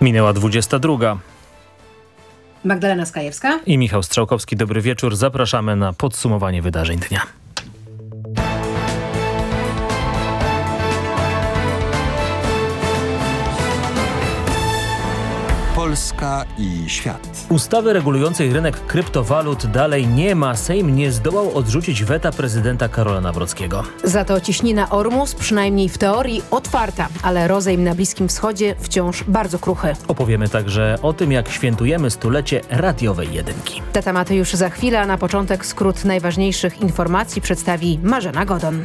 Minęła 22. Magdalena Skajewska i Michał Strzałkowski. Dobry wieczór. Zapraszamy na podsumowanie wydarzeń dnia. Polska i świat. Ustawy regulującej rynek kryptowalut dalej nie ma. Sejm nie zdołał odrzucić weta prezydenta Karola Nawrockiego. Za to ciśnina Ormus, przynajmniej w teorii, otwarta, ale rozejm na Bliskim Wschodzie wciąż bardzo kruchy. Opowiemy także o tym, jak świętujemy stulecie radiowej jedynki. Te tematy już za chwilę, a na początek skrót najważniejszych informacji przedstawi Marzena Godon.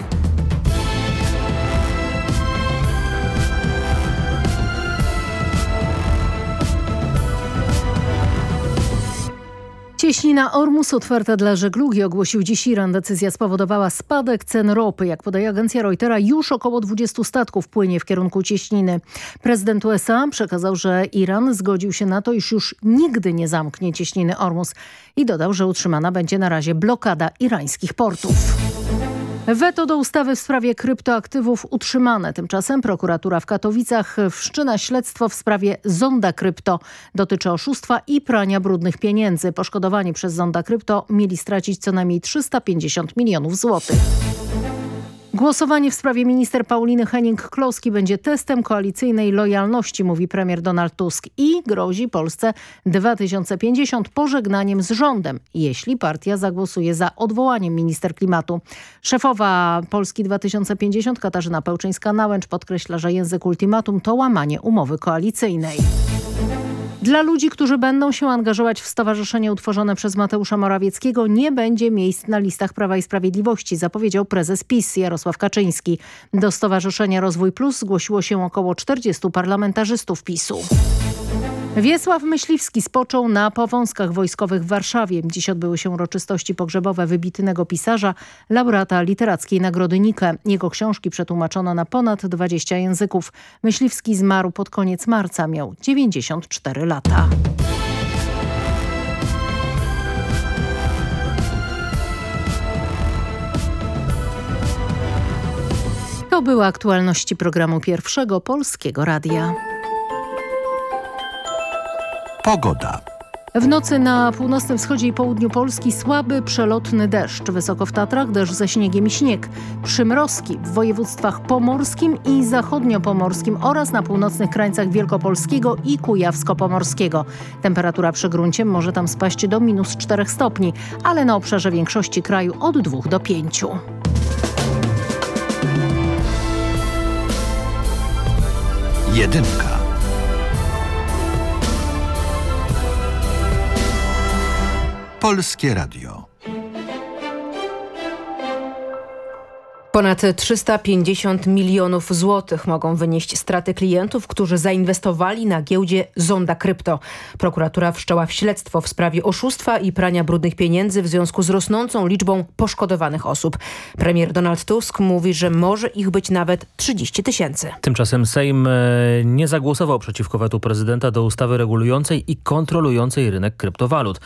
Cieśnina Ormus otwarta dla żeglugi ogłosił dziś Iran. Decyzja spowodowała spadek cen ropy. Jak podaje agencja Reutera, już około 20 statków płynie w kierunku cieśniny. Prezydent USA przekazał, że Iran zgodził się na to, iż już nigdy nie zamknie cieśniny Ormus i dodał, że utrzymana będzie na razie blokada irańskich portów. Weto do ustawy w sprawie kryptoaktywów utrzymane. Tymczasem prokuratura w Katowicach wszczyna śledztwo w sprawie Zonda Krypto. Dotyczy oszustwa i prania brudnych pieniędzy. Poszkodowani przez Zonda Krypto mieli stracić co najmniej 350 milionów złotych. Głosowanie w sprawie minister Pauliny Henning-Kloski będzie testem koalicyjnej lojalności, mówi premier Donald Tusk i grozi Polsce 2050 pożegnaniem z rządem, jeśli partia zagłosuje za odwołaniem minister klimatu. Szefowa Polski 2050 Katarzyna Pełczyńska-Nałęcz podkreśla, że język ultimatum to łamanie umowy koalicyjnej. Dla ludzi, którzy będą się angażować w stowarzyszenie utworzone przez Mateusza Morawieckiego nie będzie miejsc na listach Prawa i Sprawiedliwości, zapowiedział prezes PiS Jarosław Kaczyński. Do Stowarzyszenia Rozwój Plus zgłosiło się około 40 parlamentarzystów PiSu. Wiesław Myśliwski spoczął na powązkach wojskowych w Warszawie. Dziś odbyły się uroczystości pogrzebowe wybitnego pisarza, laureata literackiej Nagrody Nike. Jego książki przetłumaczono na ponad 20 języków. Myśliwski zmarł pod koniec marca, miał 94 lata. To były aktualności programu Pierwszego Polskiego Radia. Pogoda. W nocy na północnym wschodzie i południu Polski słaby, przelotny deszcz. Wysoko w Tatrach deszcz ze śniegiem i śnieg. Przymrozki w województwach pomorskim i zachodniopomorskim oraz na północnych krańcach Wielkopolskiego i Kujawsko-Pomorskiego. Temperatura przy gruncie może tam spaść do minus 4 stopni, ale na obszarze większości kraju od 2 do 5. Jedynka. Polskie Radio. Ponad 350 milionów złotych mogą wynieść straty klientów, którzy zainwestowali na giełdzie Zonda Krypto. Prokuratura wszczęła w śledztwo w sprawie oszustwa i prania brudnych pieniędzy w związku z rosnącą liczbą poszkodowanych osób. Premier Donald Tusk mówi, że może ich być nawet 30 tysięcy. Tymczasem Sejm e, nie zagłosował przeciwko wetu prezydenta do ustawy regulującej i kontrolującej rynek kryptowalut.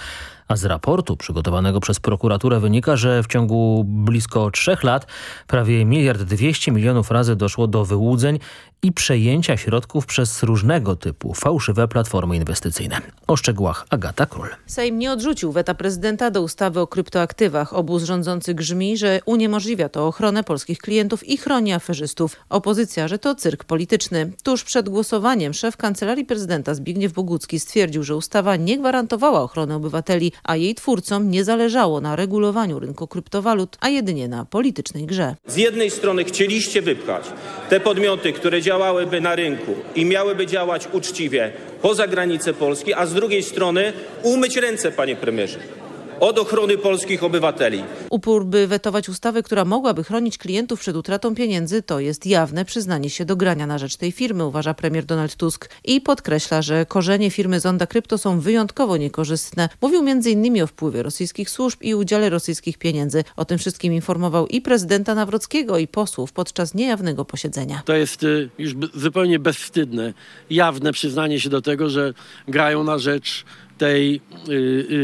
A z raportu przygotowanego przez prokuraturę wynika, że w ciągu blisko trzech lat prawie miliard dwieście milionów razy doszło do wyłudzeń i przejęcia środków przez różnego typu fałszywe platformy inwestycyjne. O szczegółach Agata Król. Sejm nie odrzucił weta prezydenta do ustawy o kryptoaktywach. Obóz rządzący grzmi, że uniemożliwia to ochronę polskich klientów i chroni aferzystów. Opozycja, że to cyrk polityczny. Tuż przed głosowaniem szef Kancelarii Prezydenta Zbigniew Bogucki stwierdził, że ustawa nie gwarantowała ochrony obywateli, a jej twórcom nie zależało na regulowaniu rynku kryptowalut, a jedynie na politycznej grze. Z jednej strony chcieliście wypchać te podmioty, które działałyby na rynku i miałyby działać uczciwie poza granice Polski, a z drugiej strony umyć ręce, panie premierze od ochrony polskich obywateli. Upór, by wetować ustawę, która mogłaby chronić klientów przed utratą pieniędzy, to jest jawne przyznanie się do grania na rzecz tej firmy, uważa premier Donald Tusk i podkreśla, że korzenie firmy Zonda Krypto są wyjątkowo niekorzystne. Mówił m.in. o wpływie rosyjskich służb i udziale rosyjskich pieniędzy. O tym wszystkim informował i prezydenta Nawrockiego i posłów podczas niejawnego posiedzenia. To jest y, już zupełnie bezwstydne, jawne przyznanie się do tego, że grają na rzecz tej y,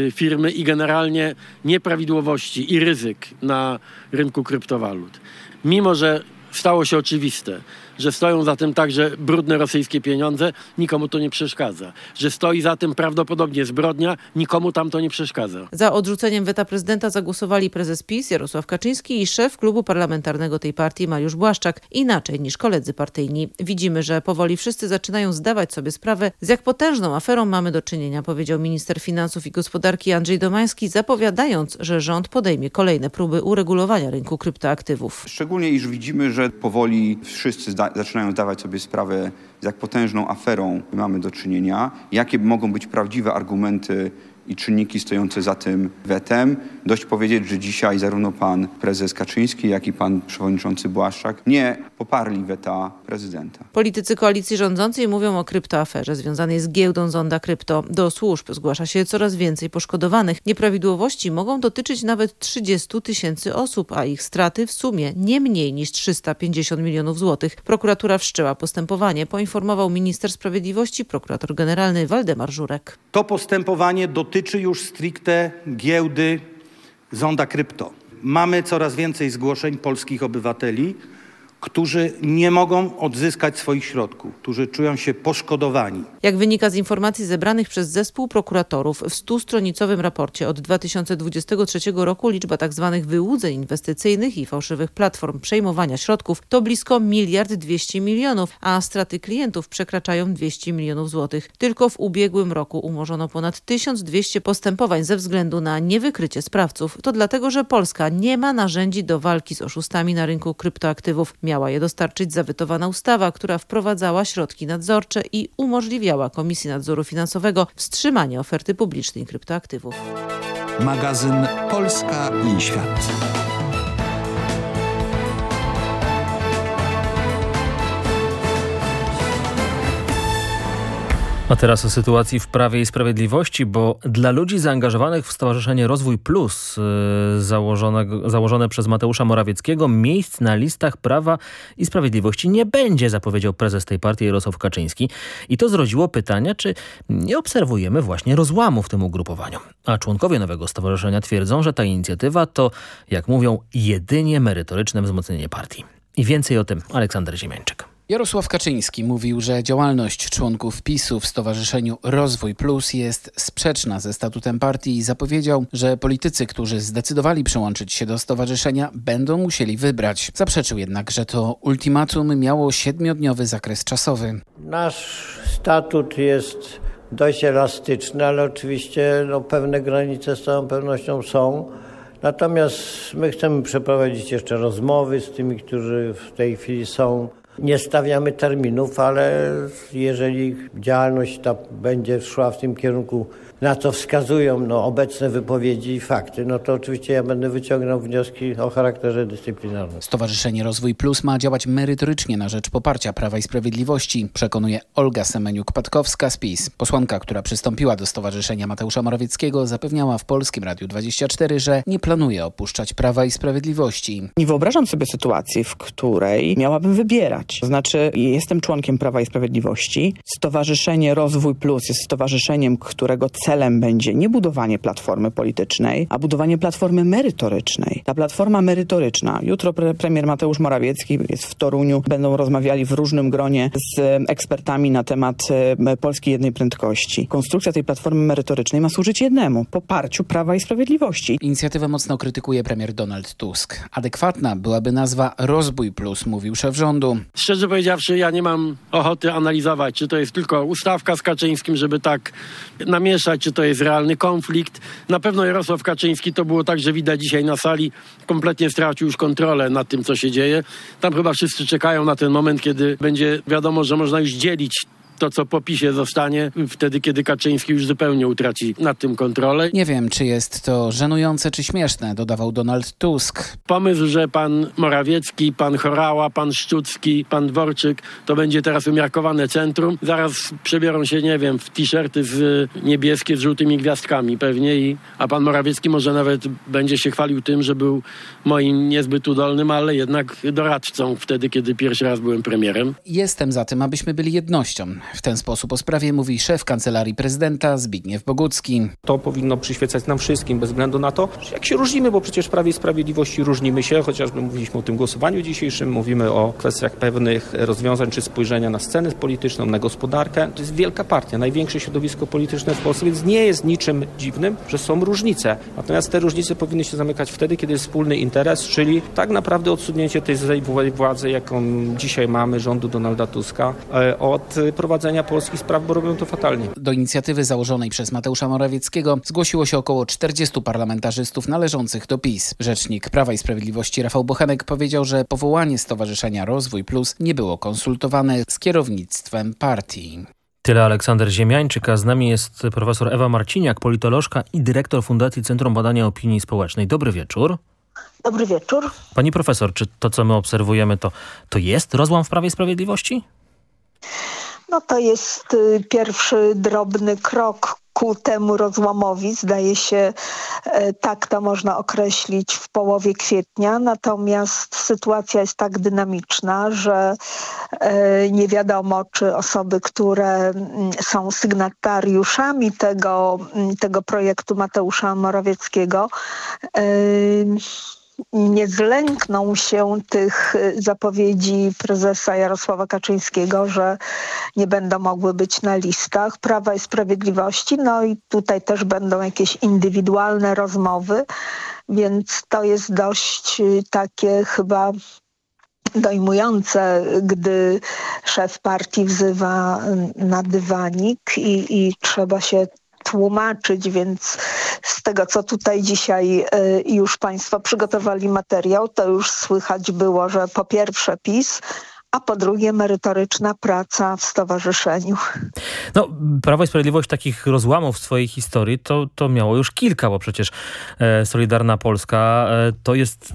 y, firmy i generalnie nieprawidłowości i ryzyk na rynku kryptowalut. Mimo, że stało się oczywiste, że stoją za tym także brudne rosyjskie pieniądze, nikomu to nie przeszkadza. Że stoi za tym prawdopodobnie zbrodnia, nikomu tam to nie przeszkadza. Za odrzuceniem weta prezydenta zagłosowali prezes PiS Jarosław Kaczyński i szef klubu parlamentarnego tej partii Mariusz Błaszczak. Inaczej niż koledzy partyjni. Widzimy, że powoli wszyscy zaczynają zdawać sobie sprawę, z jak potężną aferą mamy do czynienia, powiedział minister finansów i gospodarki Andrzej Domański, zapowiadając, że rząd podejmie kolejne próby uregulowania rynku kryptoaktywów. Szczególnie iż widzimy, że powoli wszyscy zaczynają zdawać sobie sprawę, z jak potężną aferą mamy do czynienia, jakie mogą być prawdziwe argumenty i czynniki stojące za tym wetem. Dość powiedzieć, że dzisiaj zarówno pan prezes Kaczyński, jak i pan przewodniczący Błaszczak nie poparli weta prezydenta. Politycy koalicji rządzącej mówią o kryptoaferze związanej z giełdą Zonda Krypto. Do służb zgłasza się coraz więcej poszkodowanych. Nieprawidłowości mogą dotyczyć nawet 30 tysięcy osób, a ich straty w sumie nie mniej niż 350 milionów złotych. Prokuratura wszczęła postępowanie, poinformował minister sprawiedliwości, prokurator generalny Waldemar Żurek. To postępowanie dotyczy już stricte giełdy Zonda Krypto. Mamy coraz więcej zgłoszeń polskich obywateli, którzy nie mogą odzyskać swoich środków, którzy czują się poszkodowani. Jak wynika z informacji zebranych przez zespół prokuratorów w stostronicowym raporcie od 2023 roku liczba tzw. wyłudzeń inwestycyjnych i fałszywych platform przejmowania środków to blisko miliard 200 milionów, a straty klientów przekraczają 200 milionów złotych. Tylko w ubiegłym roku umorzono ponad 1200 postępowań ze względu na niewykrycie sprawców. To dlatego, że Polska nie ma narzędzi do walki z oszustami na rynku kryptoaktywów. Je dostarczyć zawetowana ustawa, która wprowadzała środki nadzorcze i umożliwiała Komisji Nadzoru Finansowego wstrzymanie oferty publicznej kryptoaktywów. Magazyn Polska i Świat. A teraz o sytuacji w Prawie i Sprawiedliwości, bo dla ludzi zaangażowanych w Stowarzyszenie Rozwój Plus yy, założonego, założone przez Mateusza Morawieckiego miejsc na listach Prawa i Sprawiedliwości nie będzie, zapowiedział prezes tej partii Jarosław Kaczyński. I to zrodziło pytania, czy nie obserwujemy właśnie rozłamu w tym ugrupowaniu. A członkowie nowego stowarzyszenia twierdzą, że ta inicjatywa to, jak mówią, jedynie merytoryczne wzmocnienie partii. I więcej o tym Aleksander Ziemiańczyk. Jarosław Kaczyński mówił, że działalność członków PiSu w Stowarzyszeniu Rozwój Plus jest sprzeczna ze statutem partii i zapowiedział, że politycy, którzy zdecydowali przyłączyć się do stowarzyszenia, będą musieli wybrać. Zaprzeczył jednak, że to ultimatum miało siedmiodniowy zakres czasowy. Nasz statut jest dość elastyczny, ale oczywiście no, pewne granice z całą pewnością są. Natomiast my chcemy przeprowadzić jeszcze rozmowy z tymi, którzy w tej chwili są nie stawiamy terminów, ale jeżeli działalność ta będzie szła w tym kierunku, na co wskazują no, obecne wypowiedzi i fakty, no to oczywiście ja będę wyciągnął wnioski o charakterze dyscyplinarnym. Stowarzyszenie Rozwój Plus ma działać merytorycznie na rzecz poparcia Prawa i Sprawiedliwości, przekonuje Olga Semeniuk-Patkowska z PiS. Posłanka, która przystąpiła do Stowarzyszenia Mateusza Morawieckiego, zapewniała w Polskim Radiu 24, że nie planuje opuszczać Prawa i Sprawiedliwości. Nie wyobrażam sobie sytuacji, w której miałabym wybierać. To znaczy, jestem członkiem Prawa i Sprawiedliwości. Stowarzyszenie Rozwój Plus jest stowarzyszeniem, którego celem będzie nie budowanie platformy politycznej, a budowanie platformy merytorycznej. Ta platforma merytoryczna, jutro pre premier Mateusz Morawiecki jest w Toruniu, będą rozmawiali w różnym gronie z ekspertami na temat e, Polski jednej prędkości. Konstrukcja tej platformy merytorycznej ma służyć jednemu, poparciu Prawa i Sprawiedliwości. Inicjatywę mocno krytykuje premier Donald Tusk. Adekwatna byłaby nazwa Rozbój Plus, mówił szef rządu. Szczerze powiedziawszy, ja nie mam ochoty analizować, czy to jest tylko ustawka z Kaczyńskim, żeby tak namieszać, czy to jest realny konflikt. Na pewno Jarosław Kaczyński, to było tak, że widać dzisiaj na sali, kompletnie stracił już kontrolę nad tym, co się dzieje. Tam chyba wszyscy czekają na ten moment, kiedy będzie wiadomo, że można już dzielić to, co po PiSie zostanie, wtedy, kiedy Kaczyński już zupełnie utraci nad tym kontrolę. Nie wiem, czy jest to żenujące, czy śmieszne, dodawał Donald Tusk. Pomysł, że pan Morawiecki, pan Chorała, pan Szczucki, pan Dworczyk, to będzie teraz umiarkowane centrum. Zaraz przebiorą się, nie wiem, w t-shirty z niebieskie z żółtymi gwiazdkami pewnie, i, a pan Morawiecki może nawet będzie się chwalił tym, że był moim niezbyt udolnym, ale jednak doradcą wtedy, kiedy pierwszy raz byłem premierem. Jestem za tym, abyśmy byli jednością. W ten sposób o sprawie mówi szef Kancelarii Prezydenta Zbigniew Bogucki. To powinno przyświecać nam wszystkim, bez względu na to, jak się różnimy, bo przecież w Prawie i Sprawiedliwości różnimy się, chociażby mówiliśmy o tym głosowaniu dzisiejszym, mówimy o kwestiach pewnych rozwiązań czy spojrzenia na scenę polityczną, na gospodarkę. To jest wielka partia, największe środowisko polityczne w Polsce, więc nie jest niczym dziwnym, że są różnice. Natomiast te różnice powinny się zamykać wtedy, kiedy jest wspólny interes, czyli tak naprawdę odsunięcie tej władzy, jaką dzisiaj mamy, rządu Donalda Tuska, e, od prowadzenia polskich spraw, bo robią to fatalnie. Do inicjatywy założonej przez Mateusza Morawieckiego zgłosiło się około 40 parlamentarzystów należących do PiS. Rzecznik Prawa i Sprawiedliwości Rafał Bochenek powiedział, że powołanie Stowarzyszenia Rozwój Plus nie było konsultowane z kierownictwem partii. Tyle Aleksander Ziemiańczyk, a z nami jest profesor Ewa Marciniak, politolożka i dyrektor Fundacji Centrum Badania Opinii Społecznej. Dobry wieczór. Dobry wieczór. Pani profesor, czy to, co my obserwujemy, to, to jest rozłam w Prawie i Sprawiedliwości? No to jest y, pierwszy drobny krok ku temu rozłamowi. Zdaje się, e, tak to można określić w połowie kwietnia. Natomiast sytuacja jest tak dynamiczna, że e, nie wiadomo, czy osoby, które mm, są sygnatariuszami tego, mm, tego projektu Mateusza Morawieckiego, e, nie zlękną się tych y, zapowiedzi prezesa Jarosława Kaczyńskiego, że nie będą mogły być na listach Prawa i Sprawiedliwości. No i tutaj też będą jakieś indywidualne rozmowy, więc to jest dość y, takie chyba dojmujące, gdy szef partii wzywa y, na dywanik i, i trzeba się tłumaczyć, więc z tego, co tutaj dzisiaj y, już Państwo przygotowali materiał, to już słychać było, że po pierwsze PiS, a po drugie merytoryczna praca w stowarzyszeniu. No, Prawo i Sprawiedliwość takich rozłamów w swojej historii to, to miało już kilka, bo przecież e, Solidarna Polska e, to jest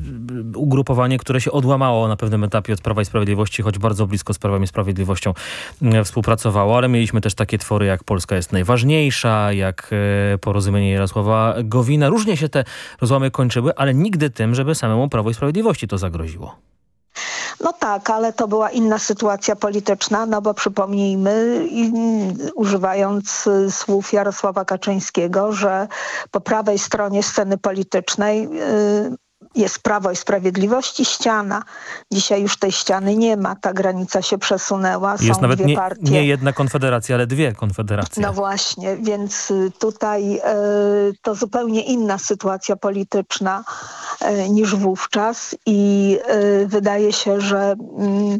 e, ugrupowanie, które się odłamało na pewnym etapie od Prawa i Sprawiedliwości, choć bardzo blisko z Prawem i Sprawiedliwością e, współpracowało, ale mieliśmy też takie twory jak Polska jest najważniejsza, jak e, porozumienie Jarosława Gowina. Różnie się te rozłamy kończyły, ale nigdy tym, żeby samemu Prawo i Sprawiedliwości to zagroziło. No tak, ale to była inna sytuacja polityczna, no bo przypomnijmy, używając y, słów Jarosława Kaczyńskiego, że po prawej stronie sceny politycznej y, jest Prawo i Sprawiedliwość i ściana. Dzisiaj już tej ściany nie ma, ta granica się przesunęła. Jest Są nawet dwie nie, partie. nie jedna konfederacja, ale dwie konfederacje. No właśnie, więc y, tutaj y, to zupełnie inna sytuacja polityczna y, niż wówczas i y, wydaje się, że mm,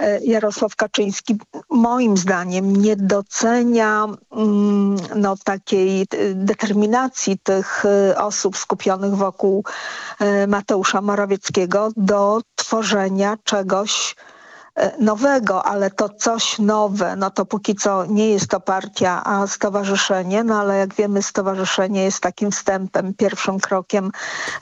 y, Jarosław Kaczyński moim zdaniem nie docenia mm, no, takiej y, determinacji tych osób skupionych wokół Mateusza Morawieckiego do tworzenia czegoś nowego, ale to coś nowe, no to póki co nie jest to partia, a stowarzyszenie, no ale jak wiemy stowarzyszenie jest takim wstępem, pierwszym krokiem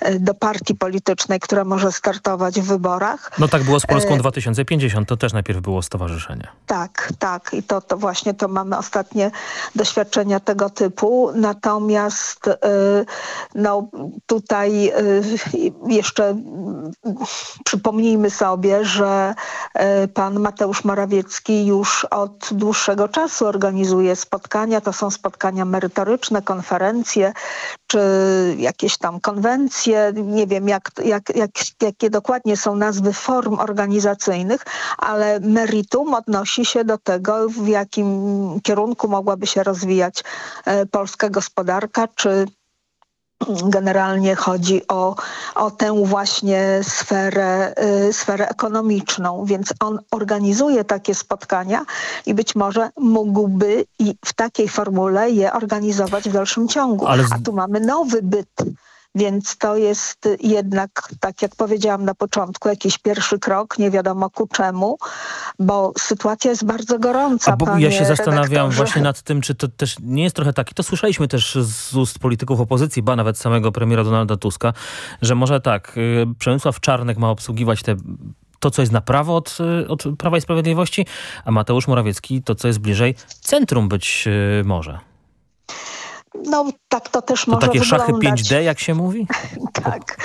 e, do partii politycznej, która może startować w wyborach. No tak było z Polską E, 2050, to też najpierw było stowarzyszenie. Tak, tak. I to, to właśnie to mamy ostatnie doświadczenia tego typu. Natomiast no, tutaj jeszcze przypomnijmy sobie, że pan Mateusz Morawiecki już od dłuższego czasu organizuje spotkania. To są spotkania merytoryczne, konferencje czy jakieś tam konwencje. Nie wiem, jak, jak, jak, jakie dokładnie są nazwy form organizacyjnych, ale meritum odnosi się do tego, w jakim kierunku mogłaby się rozwijać e, polska gospodarka, czy generalnie chodzi o, o tę właśnie sferę, y, sferę ekonomiczną, więc on organizuje takie spotkania i być może mógłby i w takiej formule je organizować w dalszym ciągu. Ale A tu mamy nowy byt. Więc to jest jednak, tak jak powiedziałam na początku, jakiś pierwszy krok, nie wiadomo ku czemu, bo sytuacja jest bardzo gorąca. A bo ja się zastanawiam redaktorze. właśnie nad tym, czy to też nie jest trochę taki, to słyszeliśmy też z ust polityków opozycji, ba nawet samego premiera Donalda Tuska, że może tak, y, Przemysław Czarnek ma obsługiwać te to, co jest na prawo od, y, od Prawa i Sprawiedliwości, a Mateusz Morawiecki to, co jest bliżej centrum być y, może. No tak to też To może takie szachy wyglądać. 5D, jak się mówi? Tak.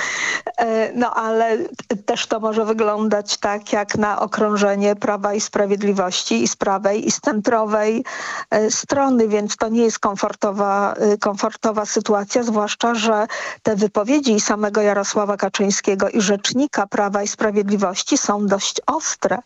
E, No ale też to może wyglądać tak jak na okrążenie Prawa i Sprawiedliwości i z prawej i z centrowej e, strony, więc to nie jest komfortowa, e, komfortowa sytuacja, zwłaszcza, że te wypowiedzi samego Jarosława Kaczyńskiego i rzecznika Prawa i Sprawiedliwości są dość ostre.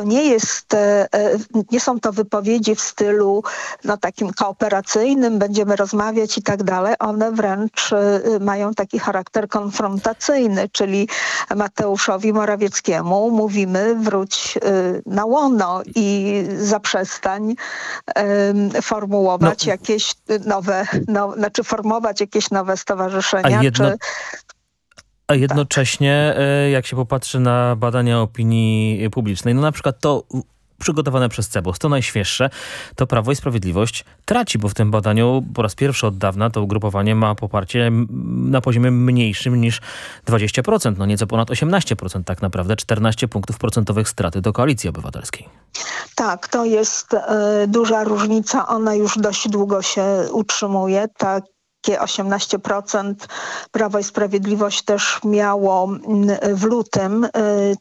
To nie jest, e, e, nie są to wypowiedzi w stylu no, takim kooperacyjnym, będziemy rozmawiać i tak dalej. One wręcz e, mają taki charakter konfrontacyjny, czyli Mateuszowi Morawieckiemu mówimy wróć na łono i zaprzestań formułować No. jakieś nowe, no, znaczy formować jakieś nowe stowarzyszenia, jedno- czy A jednocześnie, e, jak się popatrzy na badania opinii publicznej, no na przykład to przygotowane przez CEBOS, to najświeższe, to Prawo i Sprawiedliwość traci, bo w tym badaniu po raz pierwszy od dawna to ugrupowanie ma poparcie na poziomie mniejszym niż 20%, no nieco ponad 18% tak naprawdę, 14 punktów procentowych straty do Koalicji Obywatelskiej. Tak, to jest e, duża różnica. Ona już dość długo się utrzymuje. Takie 18% Prawo i Sprawiedliwość też miało mm, w lutym e,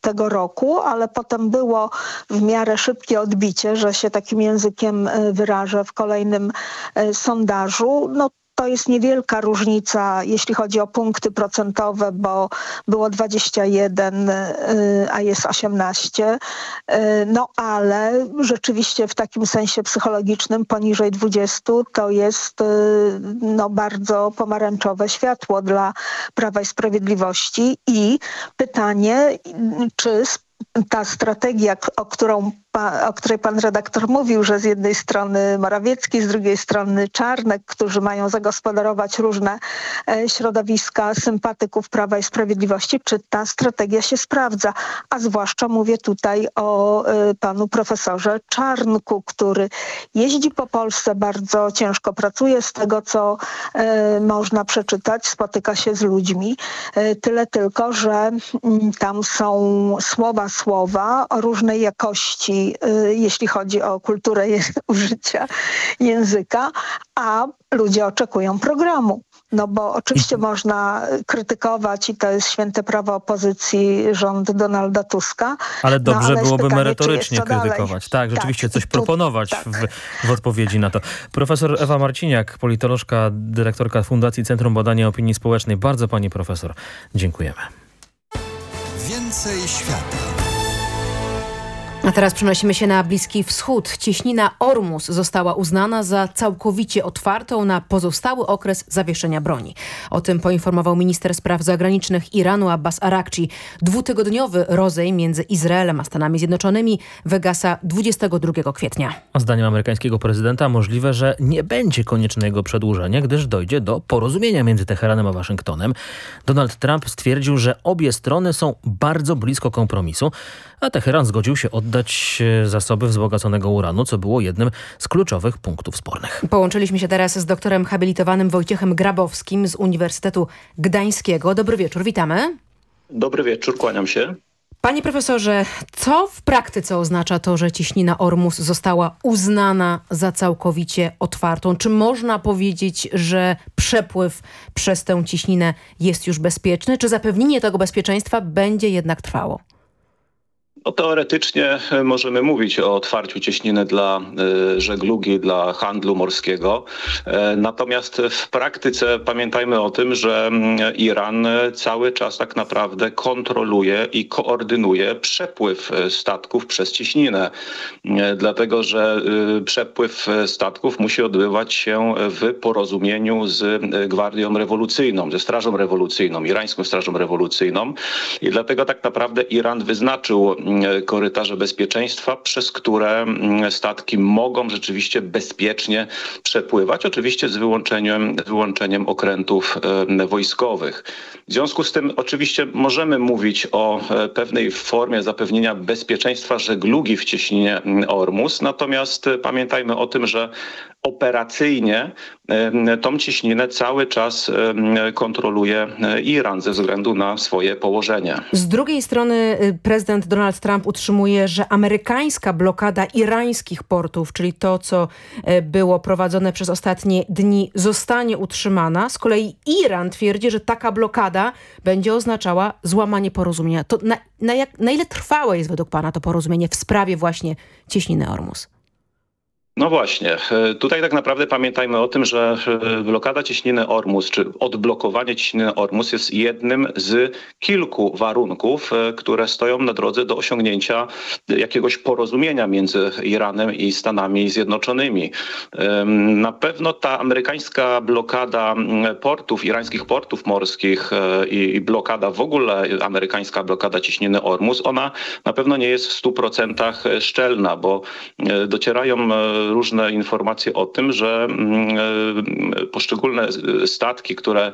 tego roku, ale potem było w miarę szybkie odbicie, że się takim językiem e, wyrażę w kolejnym e, sondażu. No, to jest niewielka różnica, jeśli chodzi o punkty procentowe, bo było 21, y, a jest 18. Y, No ale rzeczywiście w takim sensie psychologicznym poniżej 20 to jest y, no, bardzo pomarańczowe światło dla Prawa i Sprawiedliwości i pytanie, czy ta strategia, o, którą, o której pan redaktor mówił, że z jednej strony Morawiecki, z drugiej strony Czarnek, którzy mają zagospodarować różne e, środowiska sympatyków Prawa i Sprawiedliwości, czy ta strategia się sprawdza. A zwłaszcza mówię tutaj o e, panu profesorze Czarnku, który jeździ po Polsce, bardzo ciężko pracuje z tego, co e, można przeczytać, spotyka się z ludźmi. Tyle tylko, że mm, tam są słowa, słowa o różnej jakości, y, jeśli chodzi o kulturę użycia języka, a ludzie oczekują programu. No bo oczywiście można krytykować i to jest święte prawo opozycji rząd Donalda Tuska. Ale no, dobrze jest byłoby pytanie, merytorycznie co dalej. krytykować. Tak, rzeczywiście Tak, coś tu- proponować tak. w, w odpowiedzi na to. Profesor Ewa Marciniak, politolożka, dyrektorka Fundacji Centrum Badania Opinii Społecznej. Bardzo pani profesor dziękujemy. Więcej świata. A teraz przenosimy się na Bliski Wschód. Cieśnina Ormus została uznana za całkowicie otwartą na pozostały okres zawieszenia broni. O tym poinformował minister spraw zagranicznych Iranu Abbas Arakci. Dwutygodniowy rozejm między Izraelem a Stanami Zjednoczonymi wygasa 22 kwietnia. Zdaniem amerykańskiego prezydenta możliwe, że nie będzie koniecznego przedłużenia, gdyż dojdzie do porozumienia między Teheranem a Waszyngtonem. Donald Trump stwierdził, że obie strony są bardzo blisko kompromisu, a Teheran zgodził się oddać e, zasoby wzbogaconego uranu, co było jednym z kluczowych punktów spornych. Połączyliśmy się teraz z doktorem habilitowanym Wojciechem Grabowskim z Uniwersytetu Gdańskiego. Dobry wieczór, witamy. Dobry wieczór, kłaniam się. Panie profesorze, co w praktyce oznacza to, że ciśnina Ormus została uznana za całkowicie otwartą? Czy można powiedzieć, że przepływ przez tę ciśninę jest już bezpieczny? Czy zapewnienie tego bezpieczeństwa będzie jednak trwało? No, teoretycznie e, możemy mówić o otwarciu cieśniny dla e, żeglugi, dla handlu morskiego. E, Natomiast w praktyce pamiętajmy o tym, że mm, Iran cały czas tak naprawdę kontroluje i koordynuje przepływ statków przez cieśninę. Dlatego, że przepływ statków musi odbywać się w porozumieniu z Gwardią Rewolucyjną, ze Strażą Rewolucyjną, Irańską Strażą Rewolucyjną. I dlatego tak naprawdę Iran wyznaczył mm, korytarze bezpieczeństwa, przez które mm, statki mogą rzeczywiście bezpiecznie przepływać, oczywiście z wyłączeniem, wyłączeniem okrętów e, wojskowych. W związku z tym oczywiście możemy mówić o e, pewnej formie zapewnienia bezpieczeństwa żeglugi w cieśninie mm, Ormus, natomiast e, pamiętajmy o tym, że operacyjnie tą cieśninę cały czas kontroluje Iran ze względu na swoje położenie. Z drugiej strony prezydent Donald Trump utrzymuje, że amerykańska blokada irańskich portów, czyli to, co e, było prowadzone przez ostatnie dni, zostanie utrzymana. Z kolei Iran twierdzi, że taka blokada będzie oznaczała złamanie porozumienia. To na, na, jak, na ile trwałe jest według pana to porozumienie w sprawie właśnie cieśniny Ormus? No właśnie, e, tutaj tak naprawdę pamiętajmy o tym, że e, blokada cieśniny Ormus, czy odblokowanie cieśniny Ormus jest jednym z kilku warunków, e, które stoją na drodze do osiągnięcia jakiegoś porozumienia między Iranem i Stanami Zjednoczonymi. Na pewno ta amerykańska blokada portów, irańskich portów morskich i blokada w ogóle, amerykańska blokada cieśniny Ormus, ona na pewno nie jest w 100% szczelna, bo docierają różne informacje o tym, że mm, e, poszczególne statki, które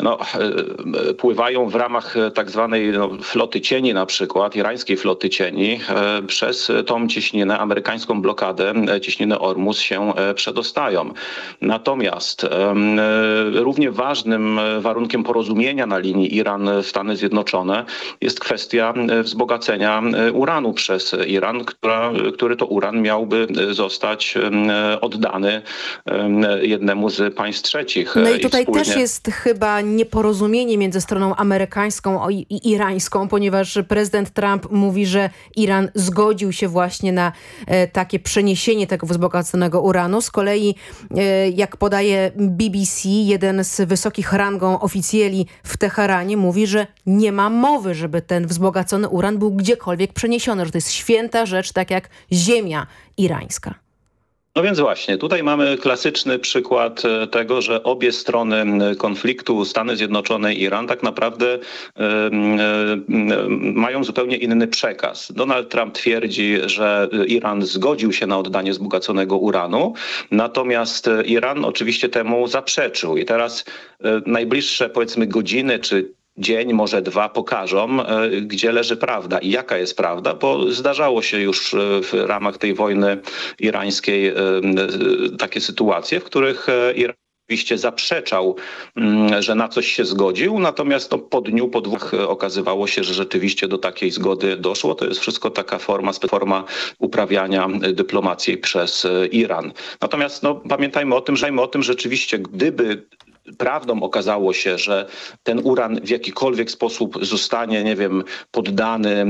no, e, pływają w ramach tak zwanej no, floty cieni na przykład, irańskiej floty cieni, e, przez tą cieśninę, amerykańską blokadę, cieśninę Ormus się przedostają. Natomiast równie ważnym warunkiem porozumienia na linii Iran-Stany Zjednoczone jest kwestia wzbogacenia uranu przez Iran, która, który to uran miałby zostać oddany jednemu z państw trzecich. No i tutaj wspólnie... też jest chyba nieporozumienie między stroną amerykańską i irańską, ponieważ prezydent Trump mówi, że Iran zgodził się właśnie na e, takie przeniesienie tego wzbogaconego uranu. Z kolei, e, jak podaje BBC, jeden z wysokich rangą oficjeli w Teheranie mówi, że nie ma mowy, żeby ten wzbogacony uran był gdziekolwiek przeniesiony, że to jest święta rzecz, tak jak ziemia irańska. No więc właśnie, tutaj mamy klasyczny przykład e, tego, że obie strony konfliktu, Stany Zjednoczone i Iran, tak naprawdę y, y, mają zupełnie inny przekaz. Donald Trump twierdzi, że Iran zgodził się na oddanie wzbogaconego uranu, natomiast Iran oczywiście temu zaprzeczył. I teraz najbliższe powiedzmy godziny czy dzień, może dwa pokażą, e, gdzie leży prawda i jaka jest prawda, bo zdarzało się już e, w ramach tej wojny irańskiej e, takie sytuacje, w których Iran oczywiście zaprzeczał, mm, że na coś się zgodził, natomiast po dniu, po dwóch okazywało się, że rzeczywiście do takiej zgody doszło. To jest wszystko taka forma, forma uprawiania dyplomacji przez Iran. Natomiast no, pamiętajmy o tym, że, o tym, rzeczywiście gdyby prawdą okazało się, że ten uran w jakikolwiek sposób zostanie, nie wiem, poddany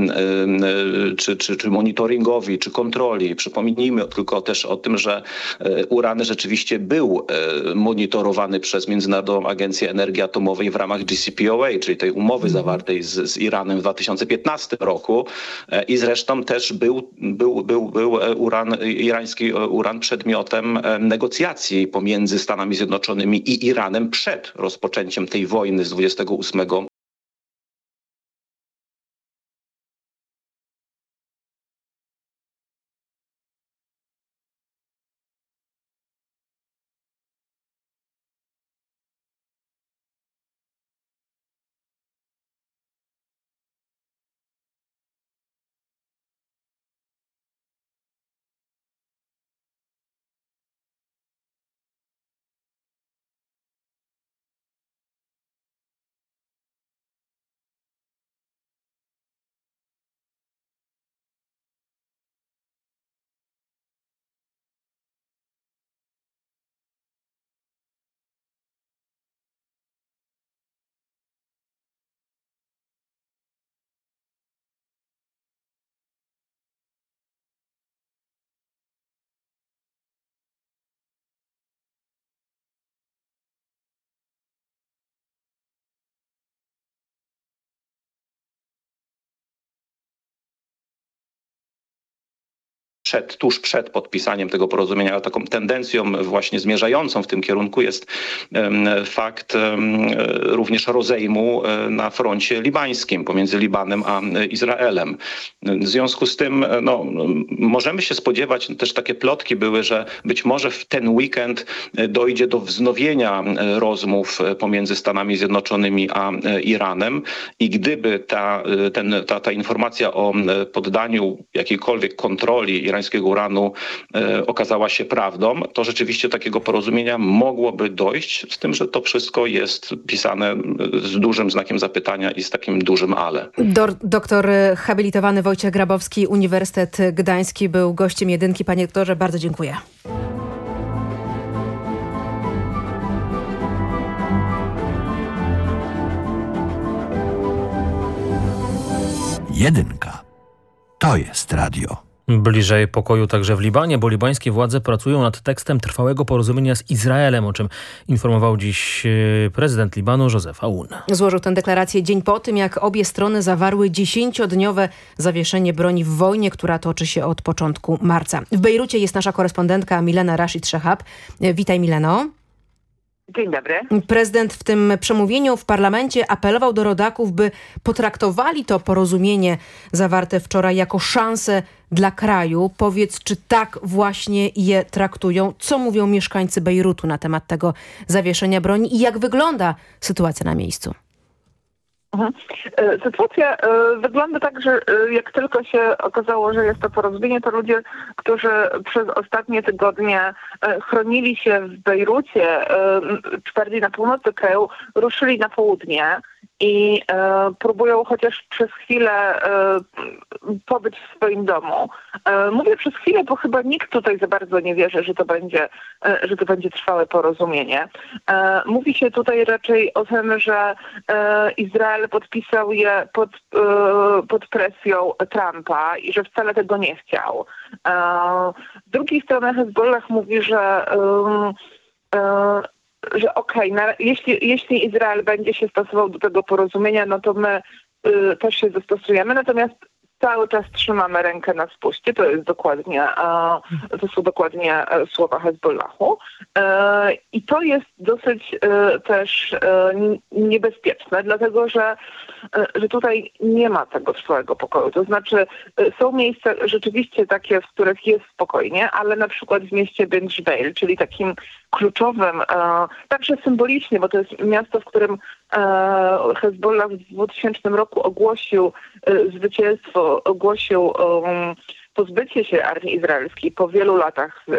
czy, czy, czy monitoringowi, czy kontroli. Przypomnijmy tylko też o tym, że e, uran rzeczywiście był e, monitorowany przez Międzynarodową Agencję Energii Atomowej w ramach JCPOA, czyli tej umowy mhm. zawartej z, z Iranem w 2015 roku e, i zresztą też był, był, był, był uran, irański uran przedmiotem negocjacji pomiędzy Stanami Zjednoczonymi i Iranem przed rozpoczęciem tej wojny z 28 przed, tuż przed podpisaniem tego porozumienia, ale taką tendencją właśnie zmierzającą w tym kierunku jest fakt również rozejmu e, na froncie libańskim pomiędzy Libanem a e, Izraelem. W związku z tym no, możemy się spodziewać, też takie plotki były, że być może w ten weekend e, dojdzie do wznowienia rozmów pomiędzy Stanami Zjednoczonymi a Iranem i gdyby ta, ten, ta, ta informacja o poddaniu jakiejkolwiek kontroli irańskiej irańskiego uranu okazała się prawdą, to rzeczywiście takiego porozumienia mogłoby dojść, z tym, że to wszystko jest pisane z dużym znakiem zapytania i z takim dużym ale. Do, doktor habilitowany Wojciech Grabowski, Uniwersytet Gdański był gościem jedynki. Panie doktorze, bardzo dziękuję. Jedynka. To jest radio. Bliżej pokoju także w Libanie, bo libańskie władze pracują nad tekstem trwałego porozumienia z Izraelem, o czym informował dziś e, prezydent Libanu Józef Aoun. Złożył tę deklarację dzień po tym, jak obie strony zawarły dziesięciodniowe zawieszenie broni w wojnie, która toczy się od początku marca. W Bejrucie jest nasza korespondentka Milena Rashid Szehab. Witaj Mileno. Dzień dobry. Prezydent w tym przemówieniu w parlamencie apelował do rodaków, by potraktowali to porozumienie zawarte wczoraj jako szansę dla kraju. Powiedz, czy tak właśnie je traktują? Co mówią mieszkańcy Bejrutu na temat tego zawieszenia broni i jak wygląda sytuacja na miejscu? Mhm. Sytuacja wygląda tak, że jak tylko się okazało, że jest to porozumienie, to ludzie, którzy przez ostatnie tygodnie chronili się w Bejrucie, czy na północy kraju, ruszyli na południe i e, próbują chociaż przez chwilę e, pobyć w swoim domu. E, mówię przez chwilę, bo chyba nikt tutaj za bardzo nie wierzy, że to będzie, że to będzie trwałe porozumienie. mówi się tutaj raczej o tym, że Izrael podpisał je pod, pod presją Trumpa i że wcale tego nie chciał. z drugiej strony Hezbollah mówi, że że okej, okay, jeśli, jeśli Izrael będzie się stosował do tego porozumienia, no to my y, też się zastosujemy. Natomiast cały czas trzymamy rękę na spuście. To jest dokładnie, to są dokładnie e, słowa Hezbollahu. E, I to jest dosyć e, też niebezpieczne, dlatego że, że tutaj nie ma tego trwałego pokoju. To znaczy są miejsca rzeczywiście takie, w których jest spokojnie, ale na przykład w mieście Benjbeil, czyli takim kluczowym, także symbolicznie, bo to jest miasto, w którym Hezbollah w 2000 roku ogłosił zwycięstwo, ogłosił pozbycie się armii izraelskiej po wielu latach z,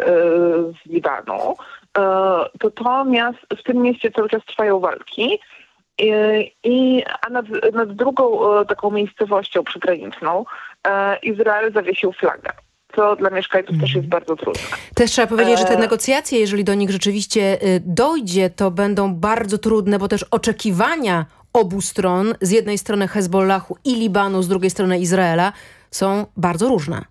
z Libanu, to to miast, w tym mieście cały czas trwają walki. I, a nad, nad drugą taką miejscowością przygraniczną Izrael zawiesił flagę co dla mieszkańców też jest bardzo trudne. Też trzeba powiedzieć, że te negocjacje, jeżeli do nich rzeczywiście dojdzie, to będą bardzo trudne, bo też oczekiwania obu stron, z jednej strony Hezbollahu i Libanu, z drugiej strony Izraela, są bardzo różne.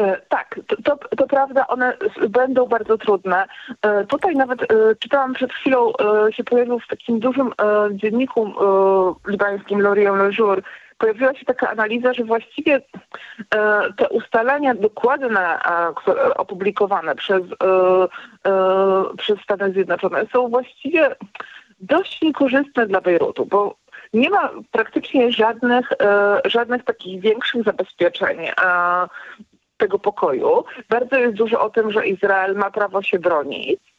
E, tak, to, to, to, prawda, one będą bardzo trudne. E, tutaj nawet e, czytałam przed chwilą, się pojawił w takim dużym dzienniku libańskim L'Orient Le Jour, pojawiła się taka analiza, że właściwie te ustalenia dokładne, opublikowane przez, przez Stany Zjednoczone są właściwie dość niekorzystne dla Bejrutu, bo nie ma praktycznie żadnych, e, żadnych takich większych zabezpieczeń e, tego pokoju. Bardzo jest dużo o tym, że Izrael ma prawo się bronić e,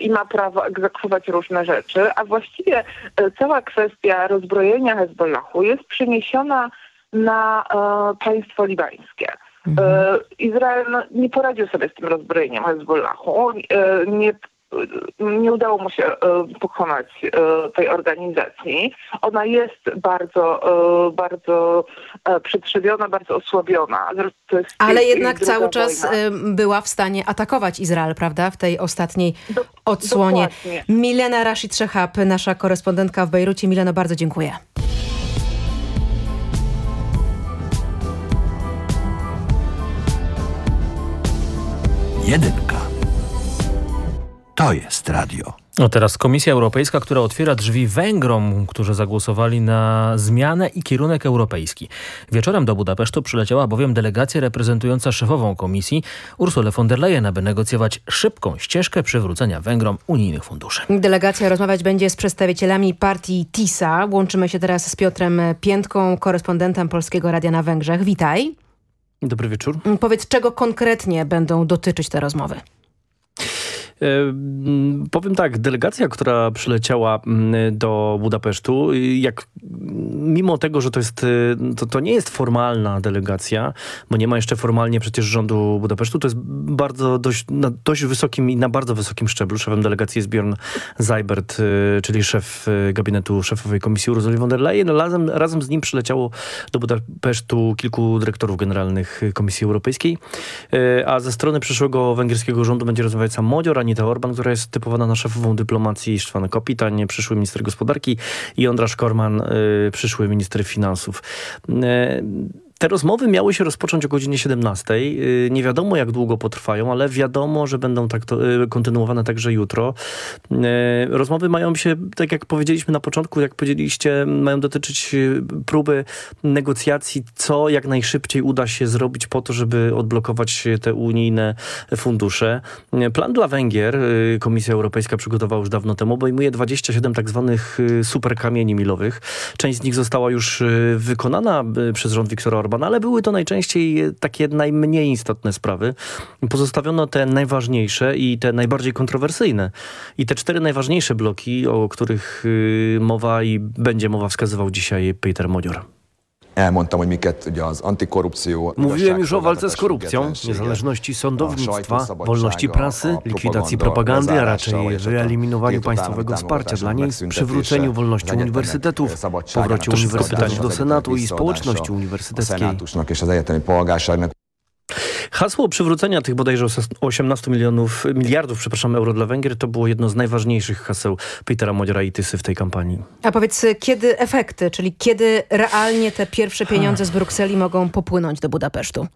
i ma prawo egzekwować różne rzeczy, a właściwie cała kwestia rozbrojenia Hezbollahu jest przeniesiona na państwo libańskie. Mhm. Izrael no, nie poradził sobie z tym rozbrojeniem Hezbollahu, nie nie udało mu się e, pokonać e, tej organizacji. Ona jest bardzo, e, bardzo przetrzebiona, bardzo osłabiona. Ale jednak cały czas była w stanie atakować Izrael, prawda? W tej ostatniej Do, odsłonie. Dokładnie. Milena Rashid Szechab, nasza korespondentka w Bejrucie. Mileno, bardzo dziękuję. Jedynka. To jest radio. No teraz Komisja Europejska, która otwiera drzwi Węgrom, którzy zagłosowali na zmianę i kierunek europejski. Wieczorem do Budapesztu przyleciała bowiem delegacja reprezentująca szefową komisji Ursulę von der Leyen, aby negocjować szybką ścieżkę przywrócenia Węgrom unijnych funduszy. Delegacja rozmawiać będzie z przedstawicielami partii TISA. Łączymy się teraz z Piotrem Piętką, korespondentem Polskiego Radia na Węgrzech. Witaj. Dobry wieczór. Powiedz, czego konkretnie będą dotyczyć te rozmowy? Powiem tak, delegacja, która przyleciała mm, do Budapesztu, jak mimo tego, że to jest, to, to nie jest formalna delegacja, bo nie ma jeszcze formalnie przecież rządu Budapesztu, to jest bardzo dość, na dość wysokim i na bardzo wysokim szczeblu. Szefem delegacji jest Bjorn Seibert, czyli szef gabinetu szefowej Komisji Ursuli von der Leyen. Razem, razem z nim przyleciało do Budapesztu kilku dyrektorów generalnych Komisji Europejskiej, a ze strony przyszłego węgierskiego rządu będzie rozmawiać sam Modior, Anita Orban, która jest typowana na szefową dyplomacji, Szwan Kopitan, przyszły minister gospodarki i Ondrasz Korman, przyszły minister finansów. Te rozmowy miały się rozpocząć o godzinie 17. Nie wiadomo jak długo potrwają, ale wiadomo, że będą tak to, kontynuowane także jutro. Rozmowy mają się, tak jak powiedzieliśmy na początku, jak powiedzieliście, mają dotyczyć próby negocjacji, co jak najszybciej uda się zrobić po to, żeby odblokować te unijne fundusze. Plan dla Węgier Komisja Europejska przygotowała już dawno temu, obejmuje 27 tak zwanych super kamieni milowych. Część z nich została już wykonana przez rząd Viktora Orbana, ale były to najczęściej takie najmniej istotne sprawy. Pozostawiono te najważniejsze i te najbardziej kontrowersyjne. I te cztery najważniejsze bloki, o których mowa i będzie mowa wskazywał dzisiaj Peter Modior. Mówiłem już o walce z korupcją, niezależności sądownictwa, wolności prasy, likwidacji propagandy, a raczej wyeliminowaniu państwowego wsparcia dla niej, przywróceniu wolności uniwersytetów, powrocie uniwersytetów do Senatu i społeczności uniwersyteckiej. Hasło przywrócenia tych bodajże 18 milionów, miliardów przepraszam, euro dla Węgier to było jedno z najważniejszych haseł Petera Modiora i Tysy w tej kampanii. A powiedz, kiedy efekty, czyli kiedy realnie te pierwsze pieniądze z Brukseli mogą popłynąć do Budapesztu?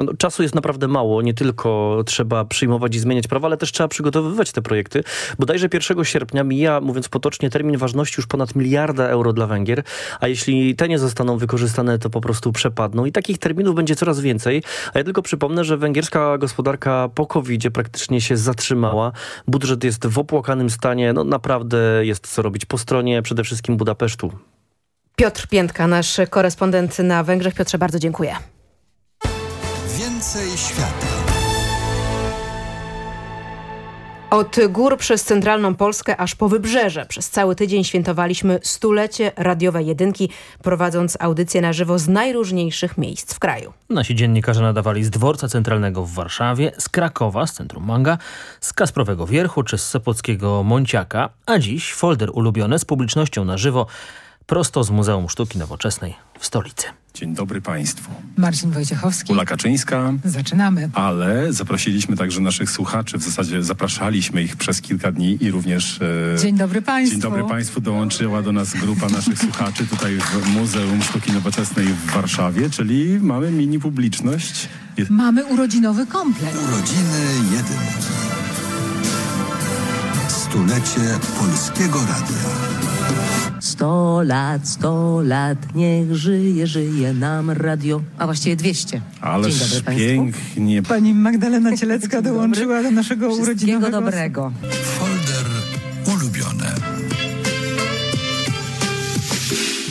No, czasu jest naprawdę mało. Nie tylko trzeba przyjmować i zmieniać prawa, ale też trzeba przygotowywać te projekty. Bodajże 1 sierpnia mija, mówiąc potocznie, termin ważności już ponad miliarda euro dla Węgier, a jeśli te nie zostaną wykorzystane, to po prostu przepadną. I takich terminów będzie coraz więcej. A ja tylko przypomnę, że węgierska gospodarka po covid praktycznie się zatrzymała. Budżet jest w opłakanym stanie. No naprawdę jest co robić po stronie przede wszystkim Budapesztu. Piotr Piętka, nasz korespondent na Węgrzech. Piotrze, bardzo dziękuję. Więcej świata. Od gór przez centralną Polskę aż po wybrzeże. Przez cały tydzień świętowaliśmy stulecie radiowej jedynki, prowadząc audycje na żywo z najróżniejszych miejsc w kraju. Nasi dziennikarze nadawali z dworca centralnego w Warszawie, z Krakowa, z centrum Manga, z Kasprowego Wierchu czy z Sopockiego Monciaka, a dziś folder ulubiony z publicznością na żywo prosto z Muzeum Sztuki Nowoczesnej w stolicy. Dzień dobry Państwu. Marcin Wojciechowski. Ula Kaczyńska. Zaczynamy. Ale zaprosiliśmy także naszych słuchaczy, w zasadzie zapraszaliśmy ich przez kilka dni i również... E, Dzień dobry Państwu. Dzień dobry Państwu. Dołączyła do nas grupa naszych słuchaczy tutaj w Muzeum Sztuki Nowoczesnej w Warszawie, czyli mamy mini publiczność. Mamy urodzinowy komplet. Urodziny jedynki. Stulecie Polskiego Radia. Sto lat, sto lat, niech żyje, żyje nam radio. A właściwie 200. Ależ Dzień dobry pięknie. Pani Magdalena Cielecka dołączyła do naszego urodzinowego. dobrego.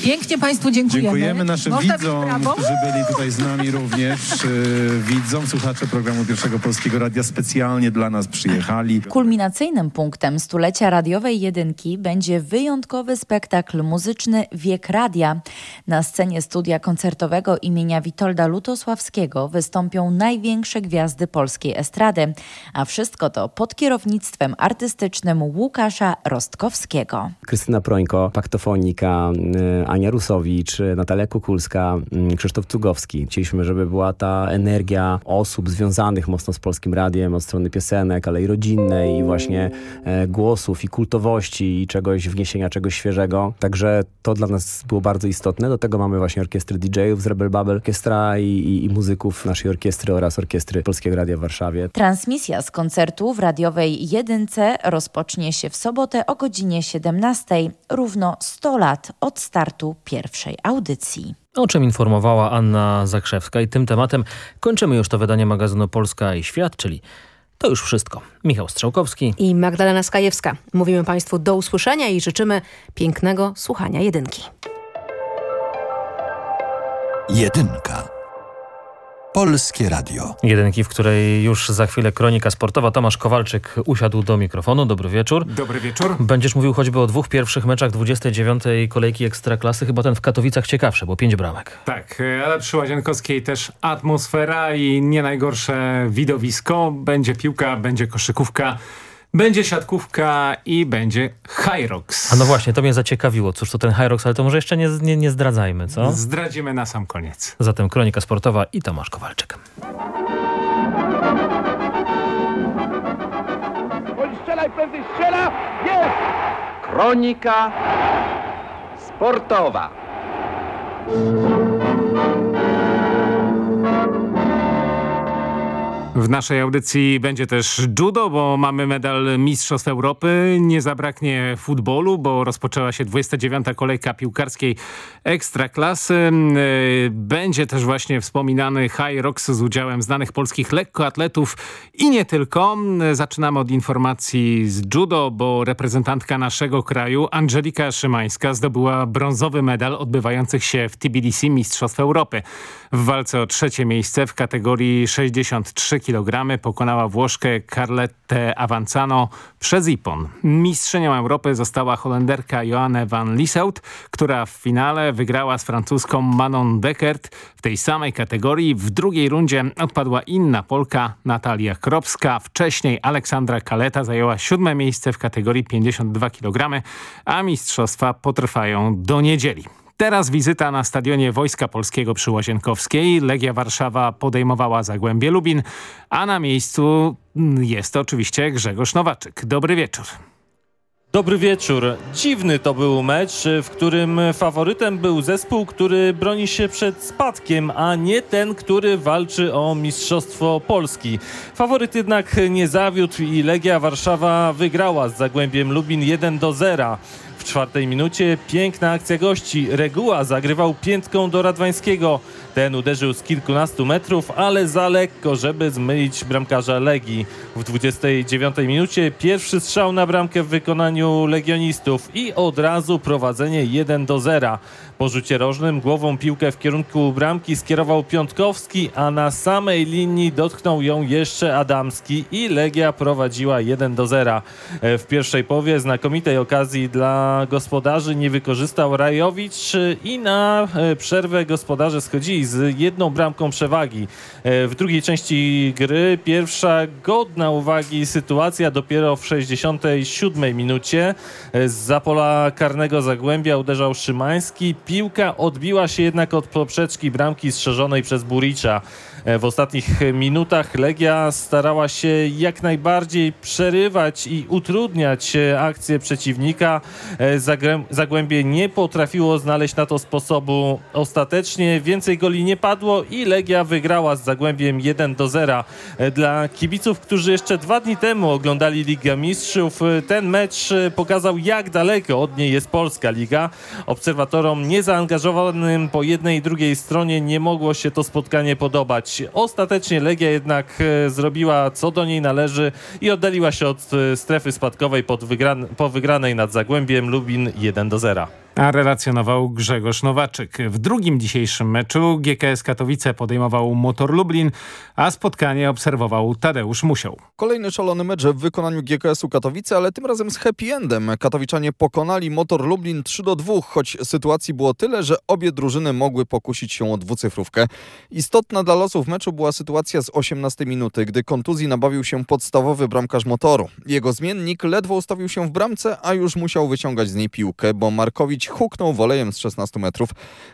Pięknie Państwu dziękujemy. Dziękujemy naszym Można widzom, którzy byli tutaj z nami również. widzom, słuchacze programu Pierwszego Polskiego Radia specjalnie dla nas przyjechali. Kulminacyjnym punktem stulecia radiowej jedynki będzie wyjątkowy spektakl muzyczny Wiek Radia. Na scenie studia koncertowego imienia Witolda Lutosławskiego wystąpią największe gwiazdy polskiej estrady. A wszystko to pod kierownictwem artystycznym Łukasza Rostkowskiego. Krystyna Prońko, paktofonika, Ania Rusowicz, Natalia Kukulska, Krzysztof Cugowski. Chcieliśmy, żeby była ta energia osób związanych mocno z Polskim Radiem, od strony piosenek, ale i rodzinnej, i właśnie e, głosów, i kultowości, i czegoś, wniesienia czegoś świeżego. Także to dla nas było bardzo istotne. Do tego mamy właśnie orkiestry DJ-ów z Rebel Babel, orkiestra i, i, i muzyków naszej orkiestry oraz orkiestry Polskiego Radia w Warszawie. Transmisja z koncertu w radiowej jedynce rozpocznie się w sobotę o godzinie 17, równo 100 lat od startu pierwszej audycji. O czym informowała Anna Zakrzewska i tym tematem kończymy już to wydanie magazynu Polska i Świat, czyli to już wszystko. Michał Strzałkowski i Magdalena Skajewska. Mówimy Państwu do usłyszenia i życzymy pięknego słuchania jedynki. Jedynka. Polskie Radio. Jedynki, w której już za chwilę kronika sportowa. Tomasz Kowalczyk usiadł do mikrofonu. Dobry wieczór. Dobry wieczór. Będziesz mówił choćby o dwóch pierwszych meczach 29. kolejki Ekstraklasy. Chyba ten w Katowicach ciekawszy, bo pięć bramek. Tak, ale przy Łazienkowskiej też atmosfera i nie najgorsze widowisko. Będzie piłka, będzie koszykówka. Będzie siatkówka i będzie Hyrox. A no właśnie, to mnie zaciekawiło. Cóż to ten Hyrox, ale to może jeszcze nie, nie, nie zdradzajmy, co? Zdradzimy na sam koniec. Zatem kronika sportowa i Tomasz Kowalczyk. Strzelaj prędzej, strzela! Jest! Kronika sportowa. W naszej audycji będzie też judo, bo mamy medal Mistrzostw Europy. Nie zabraknie futbolu, bo rozpoczęła się 29. kolejka piłkarskiej Ekstraklasy. Będzie też właśnie wspominany High Rocks z udziałem znanych polskich lekkoatletów i nie tylko. Zaczynamy od informacji z judo, bo reprezentantka naszego kraju Angelika Szymańska zdobyła brązowy medal odbywających się w Tbilisi Mistrzostw Europy. W walce o trzecie miejsce w kategorii 63 kg pokonała Włoszkę Carlette Avanzano przez Ipon. Mistrzynią Europy została Holenderka Joanne van Lieshout, która w finale wygrała z francuską Manon Deckert. W tej samej kategorii w drugiej rundzie odpadła inna Polka Natalia Kropska. Wcześniej Aleksandra Kaleta zajęła siódme miejsce w kategorii 52 kg, a mistrzostwa potrwają do niedzieli. Teraz wizyta na stadionie Wojska Polskiego przy Łazienkowskiej. Legia Warszawa podejmowała Zagłębie Lubin, a na miejscu jest oczywiście Grzegorz Nowaczyk. Dobry wieczór. Dobry wieczór. Dziwny to był mecz, w którym faworytem był zespół, który broni się przed spadkiem, a nie ten, który walczy o Mistrzostwo Polski. Faworyt jednak nie zawiódł i Legia Warszawa wygrała z Zagłębiem Lubin 1 do 0 w czwartej minucie piękna akcja gości. Reguła zagrywał piętką do Radwańskiego. Ten uderzył z kilkunastu metrów, ale za lekko, żeby zmylić bramkarza Legii. W 29 minucie pierwszy strzał na bramkę w wykonaniu legionistów i od razu prowadzenie 1 do 0. Po rzucie rożnym głową piłkę w kierunku bramki skierował Piątkowski, a na samej linii dotknął ją jeszcze Adamski i Legia prowadziła 1 do 0. W pierwszej połowie znakomitej okazji dla gospodarzy nie wykorzystał Rajowicz i na przerwę gospodarze schodzili z jedną bramką przewagi. W drugiej części gry pierwsza godna uwagi sytuacja dopiero w 67 minucie. Z zapola karnego Zagłębia uderzał Szymański. Piłka odbiła się jednak od poprzeczki bramki strzeżonej przez Buricza. W ostatnich minutach Legia starała się jak najbardziej przerywać i utrudniać akcję przeciwnika. Zagłębie nie potrafiło znaleźć na to sposobu ostatecznie. Więcej goli nie padło i Legia wygrała z Zagłębiem 1 do 0. Dla kibiców, którzy jeszcze dwa dni temu oglądali Ligę Mistrzów, ten mecz pokazał jak daleko od niej jest Polska Liga. Obserwatorom niezaangażowanym po jednej i drugiej stronie nie mogło się to spotkanie podobać. Ostatecznie Legia jednak zrobiła co do niej należy i oddaliła się od strefy spadkowej wygran po wygranej nad Zagłębiem Lubin 1 do 0. A relacjonował Grzegorz Nowaczyk. W drugim dzisiejszym meczu GKS Katowice podejmował Motor Lublin, a spotkanie obserwował Tadeusz Musiał. Kolejny szalony mecz w wykonaniu GKS-u Katowice, ale tym razem z happy endem. Katowiczanie pokonali Motor Lublin 3 do 2, choć sytuacji było tyle, że obie drużyny mogły pokusić się o dwucyfrówkę. Istotna dla losów meczu była sytuacja z 18 minuty, gdy kontuzji nabawił się podstawowy bramkarz Motoru. Jego zmiennik ledwo ustawił się w bramce, a już musiał wyciągać z niej piłkę, bo Markowicz huknął wolejem z 16 metrów.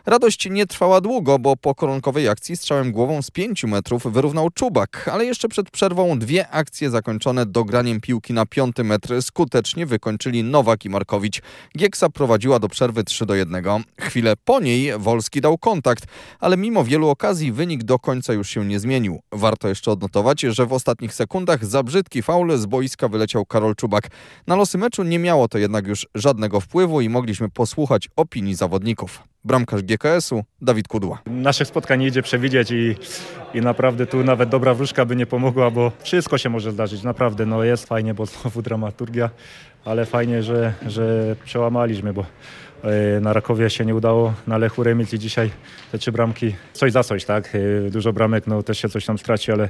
Radość nie trwała długo, bo po koronkowej akcji strzałem głową z 5 metrów wyrównał Czubak, ale jeszcze przed przerwą dwie akcje zakończone dograniem piłki na 5 metr skutecznie wykończyli Nowak i Markowicz. Gieksa prowadziła do przerwy 3 do 1. Chwilę po niej Wolski dał kontakt, ale mimo wielu okazji wynik do końca już się nie zmienił. Warto jeszcze odnotować, że w ostatnich sekundach za brzydki faul z boiska wyleciał Karol Czubak. Na losy meczu nie miało to jednak już żadnego wpływu i mogliśmy posłuchać słuchać opinii zawodników. Bramkarz GKS-u Dawid Kudła. Naszych spotkań nie idzie przewidzieć i, i naprawdę tu nawet dobra wróżka by nie pomogła, bo wszystko się może zdarzyć. Naprawdę no jest fajnie, bo znowu dramaturgia, ale fajnie, że, że przełamaliśmy, bo Na Rakowie się nie udało, na Lechu remis i dzisiaj te trzy bramki, coś za coś, tak? Dużo bramek, no też się coś tam straci, ale,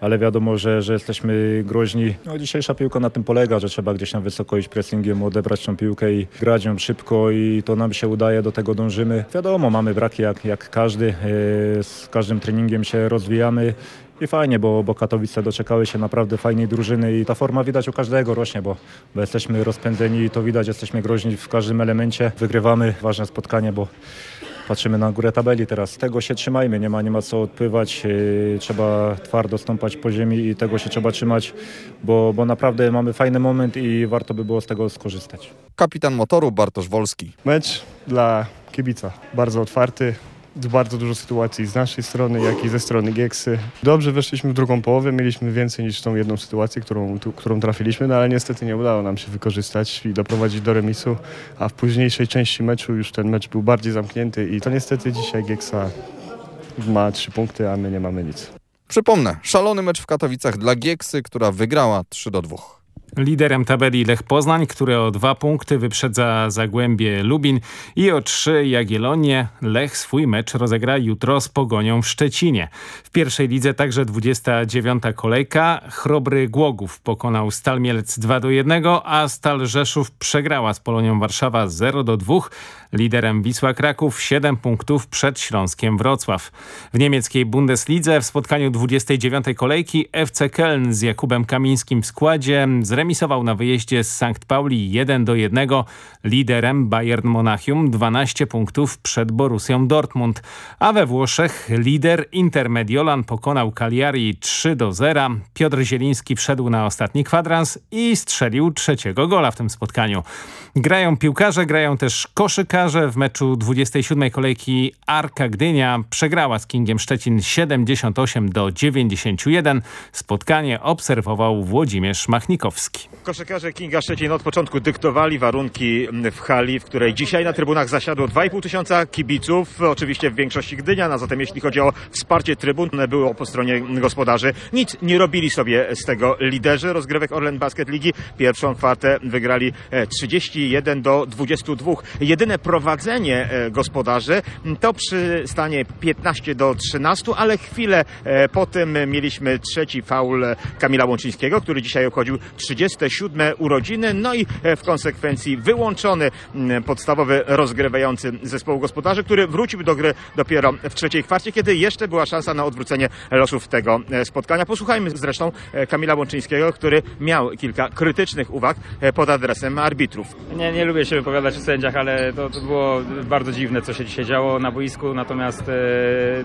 ale wiadomo, że, że jesteśmy groźni. No, dzisiejsza piłka na tym polega, że trzeba gdzieś tam wysoko iść pressingiem, odebrać tą piłkę i grać ją szybko i to nam się udaje, do tego dążymy. Wiadomo, mamy braki jak, jak każdy, z każdym treningiem się rozwijamy. I fajnie, bo, bo Katowice doczekały się naprawdę fajnej drużyny i ta forma widać u każdego rośnie, bo, bo jesteśmy rozpędzeni i to widać, jesteśmy groźni w każdym elemencie. Wygrywamy ważne spotkanie, bo patrzymy na górę tabeli teraz. Tego się trzymajmy, nie ma, nie ma co odpływać. Yy, trzeba twardo stąpać po ziemi i tego się trzeba trzymać, bo, bo naprawdę mamy fajny moment i warto by było z tego skorzystać. Kapitan motoru Bartosz Wolski. Mecz dla kibica, bardzo otwarty, bardzo dużo sytuacji z naszej strony, jak i ze strony Gieksy. Dobrze weszliśmy w drugą połowę, mieliśmy więcej niż tą jedną sytuację, którą, tu, którą trafiliśmy, no ale niestety nie udało nam się wykorzystać i doprowadzić do remisu, a w późniejszej części meczu już ten mecz był bardziej zamknięty i to niestety dzisiaj Gieksa ma trzy punkty, a my nie mamy nic. Przypomnę, szalony mecz w Katowicach dla Gieksy, która wygrała 3 do 2. Liderem tabeli Lech Poznań, który o dwa punkty wyprzedza Zagłębie Lubin i o trzy Jagiellonię. Lech swój mecz rozegra jutro z Pogonią w Szczecinie. W pierwszej lidze także 29. kolejka. Chrobry Głogów pokonał Stal Mielec 2 do 1, a Stal Rzeszów przegrała z Polonią Warszawa 0 do 2. Liderem Wisła Kraków 7 punktów przed Śląskiem Wrocław. W niemieckiej Bundeslidze w spotkaniu 29. kolejki FC Köln z Jakubem Kamińskim w składzie zremisował na wyjeździe z St. Pauli 1 do 1. Liderem Bayern Monachium 12 punktów przed Borussią Dortmund. A we Włoszech lider Inter Mediolan pokonał Cagliari 3 do 0. Piotr Zieliński wszedł na ostatni kwadrans i strzelił trzeciego gola w tym spotkaniu. Grają piłkarze, grają też koszykarze. W meczu 27 kolejki Arka Gdynia przegrała z Kingiem Szczecin 78 do 91. Spotkanie obserwował Włodzimierz Machnikowski. Koszykarze Kinga Szczecin od początku dyktowali warunki w hali, w której dzisiaj na trybunach zasiadło 2,5 tysiąca kibiców. Oczywiście w większości Gdynia, a zatem jeśli chodzi o wsparcie trybun, było po stronie gospodarzy. Nic nie robili sobie z tego liderzy rozgrywek Orlen Basket Ligi. Pierwszą kwartę wygrali 31 do 22. Jedyne prowadzenie gospodarzy to przy stanie 15 do 13, ale chwilę po tym mieliśmy trzeci faul Kamila Łączyńskiego, który dzisiaj obchodził 37 urodziny, no i w konsekwencji wyłączony podstawowy rozgrywający zespołu gospodarzy, który wrócił do gry dopiero w trzeciej kwarcie, kiedy jeszcze była szansa na odwrócenie losów tego spotkania. Posłuchajmy zresztą Kamila Łączyńskiego, który miał kilka krytycznych uwag pod adresem arbitrów. Nie, nie lubię się wypowiadać o sędziach, ale to, to było bardzo dziwne, co się dzisiaj działo na boisku, natomiast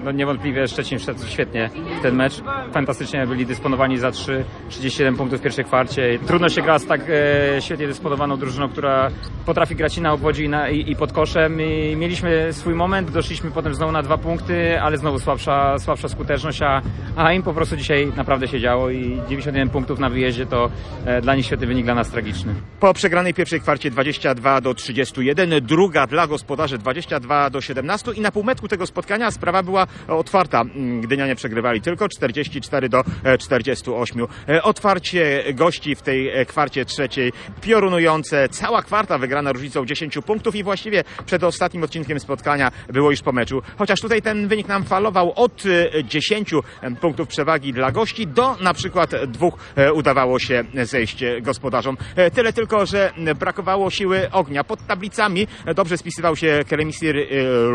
no, niewątpliwie Szczecin wszedł świetnie w ten mecz. Fantastycznie byli dysponowani za 3, 37 punktów w pierwszej kwarcie. Trudno się gra z tak e, świetnie dysponowaną drużyną, która potrafi grać i na obwodzie i, na, i, i, pod koszem. I mieliśmy swój moment, doszliśmy potem znowu na dwa punkty, ale znowu słabsza, słabsza skuteczność, a, a im po prostu dzisiaj naprawdę się działo i 91 punktów na wyjeździe to e, dla nich świetny wynik, dla nas tragiczny. Po przegranej pierwszej kwarcie 22 do 31, druga dla gospodarzy 22 do 17 i na półmetku tego spotkania sprawa była otwarta. Gdynianie przegrywali tylko 44 do 48. Otwarcie gości w tej kwarcie trzeciej piorunujące. Cała kwarta wygrana różnicą 10 punktów i właściwie przed ostatnim odcinkiem spotkania było już po meczu. Chociaż tutaj ten wynik nam falował od 10 punktów przewagi dla gości do na przykład dwóch udawało się zejść gospodarzom. Tyle tylko, że brakowało siły ognia. Pod tablicami dobrze spisywał się Keremisir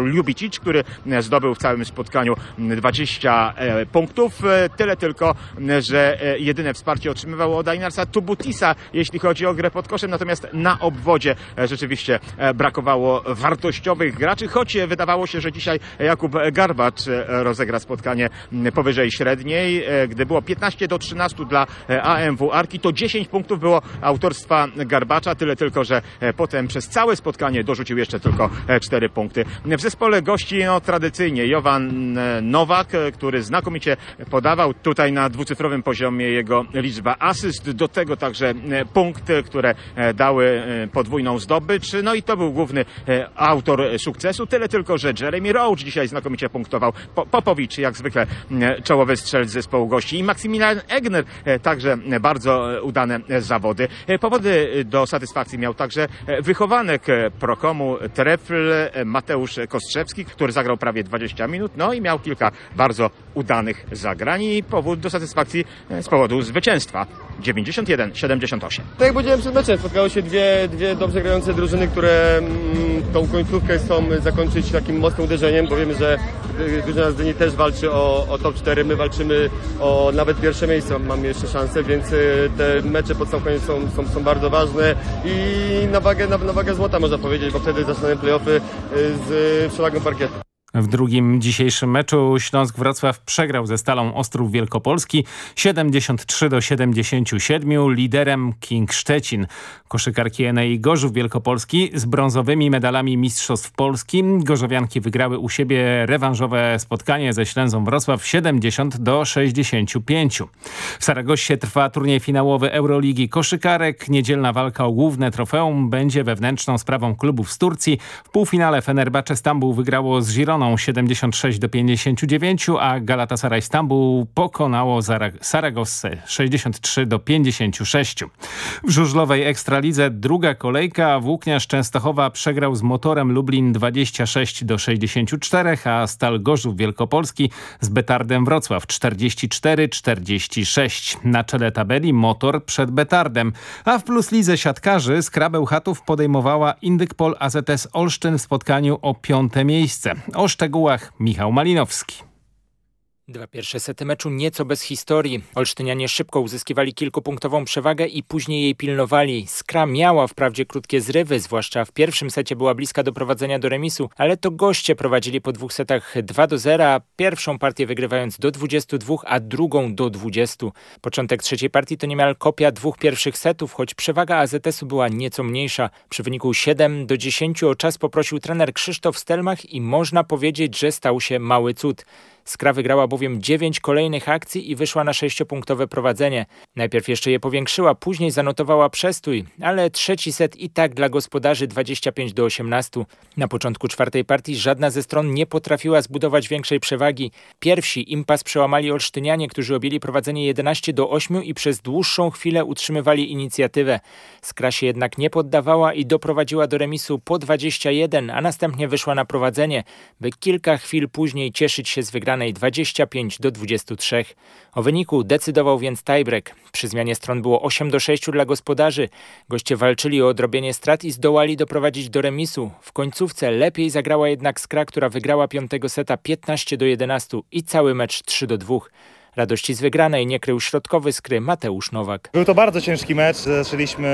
Ljubicic, który zdobył w całym spotkaniu 20 punktów. Tyle tylko, że jedyne wsparcie otrzymywał od Ainarsa Jeśli chodzi o grę pod koszem, natomiast na obwodzie rzeczywiście brakowało wartościowych graczy, choć wydawało się, że dzisiaj Jakub Garbacz rozegra spotkanie powyżej średniej. Gdy było 15 do 13 dla AMW Arki, to 10 punktów było autorstwa Garbacza, tyle tylko, że potem przez całe spotkanie dorzucił jeszcze tylko 4 punkty. W zespole gości no, tradycyjnie Jovan Nowak, który znakomicie podawał tutaj na dwucyfrowym poziomie jego liczba asyst, do tego także punkty, które dały podwójną zdobycz, no i to był główny autor sukcesu, tyle tylko, że Jeremy Roach dzisiaj znakomicie punktował, Popowicz jak zwykle czołowy strzelc zespołu gości. I Maksymilian Egner także bardzo udane zawody. Powody do satysfakcji miał także wychowanek Prokomu trefl Mateusz Kostrzewski, który zagrał prawie 20 minut, no i miał kilka bardzo udanych zagrań i powód do satysfakcji z powodu zwycięstwa. 91-78. Tak jak powiedziałem przed meczem, spotkały się dwie, dwie dobrze grające drużyny, które mm, tą końcówkę chcą zakończyć takim mocnym uderzeniem, bo wiemy, że drużyna z Gdyni też walczy o, o top 4, my walczymy o nawet pierwsze miejsce, mamy jeszcze szansę, więc y, te mecze pod sam koniec są, są, są bardzo ważne i na wagę, na, na wagę złota można powiedzieć, bo wtedy zaczynają playoffy y, z przewagą parkietu. W drugim dzisiejszym meczu Śląsk-Wrocław przegrał ze Stalą Ostrów Wielkopolski 73 do 77. Liderem King Szczecin. Koszykarki Enei Gorzów Wielkopolski z brązowymi medalami Mistrzostw Polski. Gorzowianki wygrały u siebie rewanżowe spotkanie ze Ślęzą Wrocław 70 do 65. W Saragosie trwa turniej finałowy Euroligi Koszykarek. Niedzielna walka o główne trofeum będzie wewnętrzną sprawą klubów z Turcji. W półfinale Fenerbahce Stambuł wygrało z Gironą 76 do 59, a Galatasaray Stambuł pokonało Saragossę 63 do 56. W żużlowej Ekstralidze druga kolejka. Włókniarz Częstochowa przegrał z Motorem Lublin 26 do 64, a Stal Gorzów Wielkopolski z Betardem Wrocław 44-46. Na czele tabeli Motor przed Betardem, a w Plus Lidze siatkarzy Skrabeł Chatów podejmowała Indykpol AZS Olsztyn w spotkaniu o piąte miejsce. O szczegółach Michał Malinowski. Dwa pierwsze sety meczu nieco bez historii. Olsztynianie szybko uzyskiwali kilkupunktową przewagę i później jej pilnowali. Skra miała wprawdzie krótkie zrywy, zwłaszcza w pierwszym secie była bliska doprowadzenia do remisu, ale to goście prowadzili po dwóch setach 2 do 0, pierwszą partię wygrywając do 22, a drugą do 20. Początek trzeciej partii to niemal kopia dwóch pierwszych setów, choć przewaga AZS-u była nieco mniejsza. Przy wyniku 7 do 10 o czas poprosił trener Krzysztof Stelmach i można powiedzieć, że stał się mały cud. Skra wygrała bowiem 9 kolejnych akcji i wyszła na sześciopunktowe prowadzenie. Najpierw jeszcze je powiększyła, później zanotowała przestój, ale trzeci set i tak dla gospodarzy 25 do 18. Na początku czwartej partii żadna ze stron nie potrafiła zbudować większej przewagi. Pierwsi impas przełamali Olsztynianie, którzy objęli prowadzenie 11 do 8 i przez dłuższą chwilę utrzymywali inicjatywę. Skra się jednak nie poddawała i doprowadziła do remisu po 21, a następnie wyszła na prowadzenie, by kilka chwil później cieszyć się z wygranej 25 do 23. O wyniku decydował więc tiebreak. Przy zmianie stron było 8 do 6 dla gospodarzy. Goście walczyli o odrobienie strat i zdołali doprowadzić do remisu. W końcówce lepiej zagrała jednak Skra, która wygrała piątego seta 15 do 11 i cały mecz 3 do 2. Radości z wygranej nie krył środkowy skry Mateusz Nowak. Był to bardzo ciężki mecz. Zaczęliśmy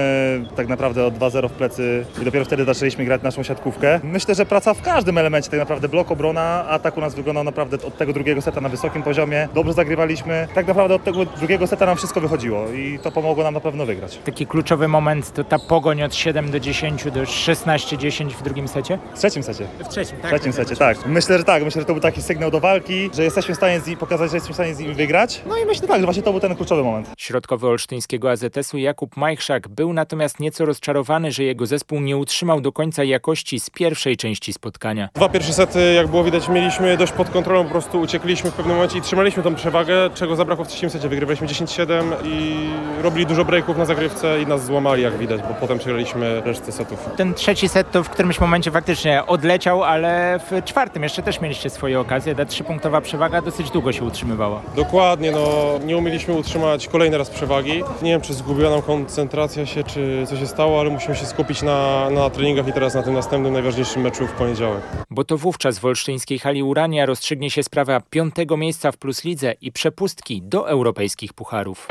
tak naprawdę od 2-0 w plecy i dopiero wtedy zaczęliśmy grać naszą siatkówkę. Myślę, że praca w każdym elemencie, tak naprawdę blok, obrona, atak u nas wyglądał naprawdę od tego drugiego seta na wysokim poziomie. Dobrze zagrywaliśmy. Tak naprawdę od tego drugiego seta nam wszystko wychodziło i to pomogło nam na pewno wygrać. Taki kluczowy moment to ta pogoń od 7 do 10 do 16-10 w drugim secie? W trzecim secie. W trzecim, tak? W trzecim secie, tak. Myślę, że tak. Myślę, że to był taki sygnał do walki, że jesteśmy w stanie z nim pokazać, że jesteśmy w stanie z nimi wygrać. No i myślę tak, że właśnie to był ten kluczowy moment. Środkowy olsztyńskiego AZS-u Jakub Majchrzak był natomiast nieco rozczarowany, że jego zespół nie utrzymał do końca jakości z pierwszej części spotkania. Dwa pierwsze sety, jak było widać, mieliśmy dość pod kontrolą, po prostu uciekliśmy w pewnym momencie i trzymaliśmy tą przewagę, czego zabrakło w trzecim secie. Wygrywaliśmy 10-7 i robili dużo breaków na zagrywce i nas złamali, jak widać, bo potem przegraliśmy resztę setów. Ten trzeci set to w którymś momencie faktycznie odleciał, ale w czwartym jeszcze też mieliście swoje okazje. Ta trzypunktowa przewaga dosyć długo się utrzymywała. Dokładnie, no nie umieliśmy utrzymać kolejny raz przewagi. Nie wiem, czy zgubiła nam koncentracja się, czy co się stało, ale musimy się skupić na, na treningach i teraz na tym następnym, najważniejszym meczu w poniedziałek. Bo to wówczas w olsztyńskiej hali Urania rozstrzygnie się sprawa piątego miejsca w Plus Lidze i przepustki do europejskich pucharów.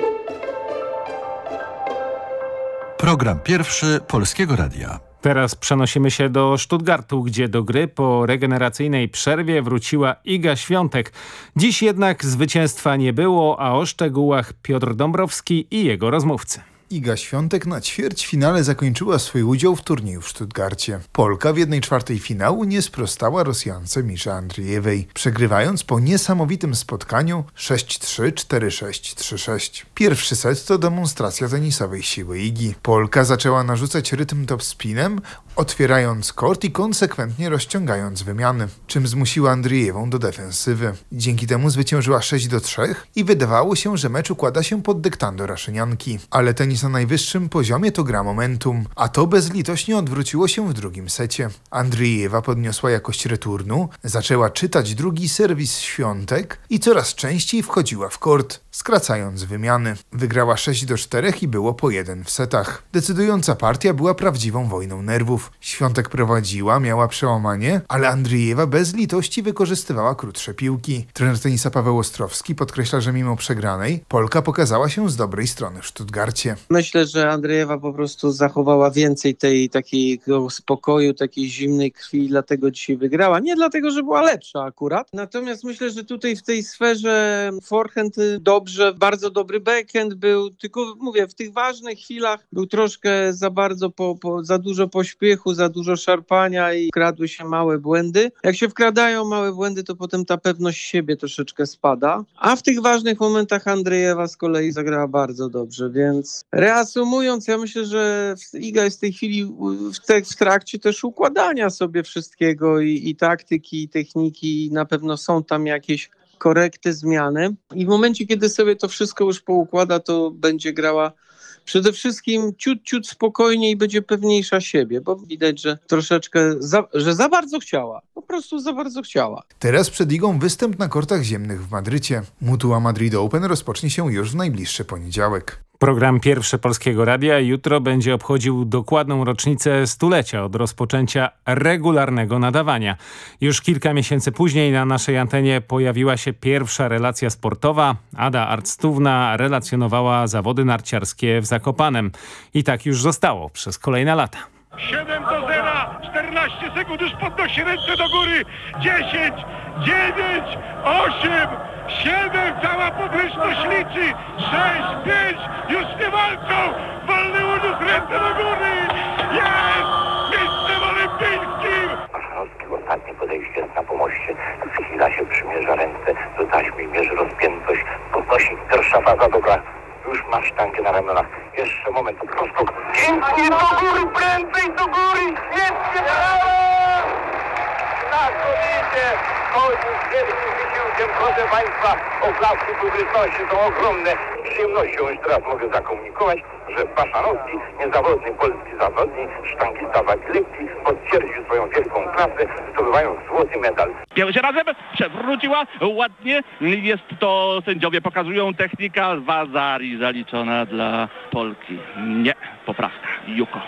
Program pierwszy Polskiego Radia. Teraz przenosimy się do Stuttgartu, gdzie do gry po regeneracyjnej przerwie wróciła Iga Świątek. Dziś jednak zwycięstwa nie było, a o szczegółach Piotr Dąbrowski i jego rozmówcy. Iga Świątek na ćwierćfinale zakończyła swój udział w turnieju w Stuttgarcie. Polka w jednej czwartej finału nie sprostała Rosjance Misza Andriejewej, przegrywając po niesamowitym spotkaniu 6-3, 4-6, 3-6. Pierwszy set to demonstracja tenisowej siły Igi. Polka zaczęła narzucać rytm topspinem, otwierając kort i konsekwentnie rozciągając wymiany, czym zmusiła Andrzejewą do defensywy. Dzięki temu zwyciężyła 6 do 3 i wydawało się, że mecz układa się pod dyktando Raszynianki. Ale tenis na najwyższym poziomie to gra momentum, a to bezlitośnie odwróciło się w drugim secie. Andrzejewa podniosła jakość returnu, zaczęła czytać drugi serwis świątek i coraz częściej wchodziła w kort, skracając wymiany. Wygrała 6 do 4 i było po jeden w setach. Decydująca partia była prawdziwą wojną nerwów. Świątek prowadziła, miała przełamanie, ale Andrzejewa bez litości wykorzystywała krótsze piłki. Trener tenisa Paweł Ostrowski podkreśla, że mimo przegranej Polka pokazała się z dobrej strony w Stuttgarcie. Myślę, że Andrzejewa po prostu zachowała więcej tej takiego spokoju, takiej zimnej krwi, dlatego dzisiaj wygrała. Nie dlatego, że była lepsza akurat. Natomiast myślę, że tutaj w tej sferze forehand dobrze, bardzo dobry backhand był, tylko mówię, w tych ważnych chwilach był troszkę za bardzo, po, po, za dużo pośpiechu, za dużo szarpania i kradły się małe błędy. Jak się wkradają małe błędy, to potem ta pewność siebie troszeczkę spada. A w tych ważnych momentach Andrzejewa z kolei zagrała bardzo dobrze, więc reasumując, ja myślę, że Iga jest w tej chwili w, te, w trakcie też układania sobie wszystkiego i, i taktyki, i techniki, i na pewno są tam jakieś korekty, zmiany. I w momencie, kiedy sobie to wszystko już poukłada, to będzie grała przede wszystkim ciut, ciut spokojniej będzie pewniejsza siebie, bo widać, że troszeczkę, za, że za bardzo chciała. Po prostu za bardzo chciała. Teraz przed Igą występ na kortach ziemnych w Madrycie. Mutua Madrid Open rozpocznie się już w najbliższy poniedziałek. Program Pierwsze Polskiego Radia jutro będzie obchodził dokładną rocznicę stulecia od rozpoczęcia regularnego nadawania. Już kilka miesięcy później na naszej antenie pojawiła się pierwsza relacja sportowa. Ada Arctówna relacjonowała zawody narciarskie w Zakopanem. I tak już zostało przez kolejne lata. 7 do 0, 14 sekund, już podnosi ręce do góry, 10, 9, 8, 7, cała publiczność liczy, 6, 5, już nie walczą, wolny uniósł ręce do góry, jest mistrzem olimpijskim! Maszanowski w ostatnim podejściu jest na pomoście, chwila się przymierza ręce. Do taśmy, mierzy rozpiętość, podnosi pierwsza faza, dobra, już ma sztangę na ramionach. Jeszcze moment, prosto. Pięknie do góry, prędzej do góry, świetnie, brawo! Z proszę Państwa, oklaski publiczności są ogromne. Przyjemnością już teraz mogę zakomunikować, że Paszanowski, niezawodny polski zawodnik, sztangista Waglewski, potwierdził swoją wielką klasę, zdobywając złoty medal. Pierwszy razem przewróciła ładnie. Jest to, sędziowie pokazują technika Wazari zaliczona dla Polki. Nie, poprawka. Juko.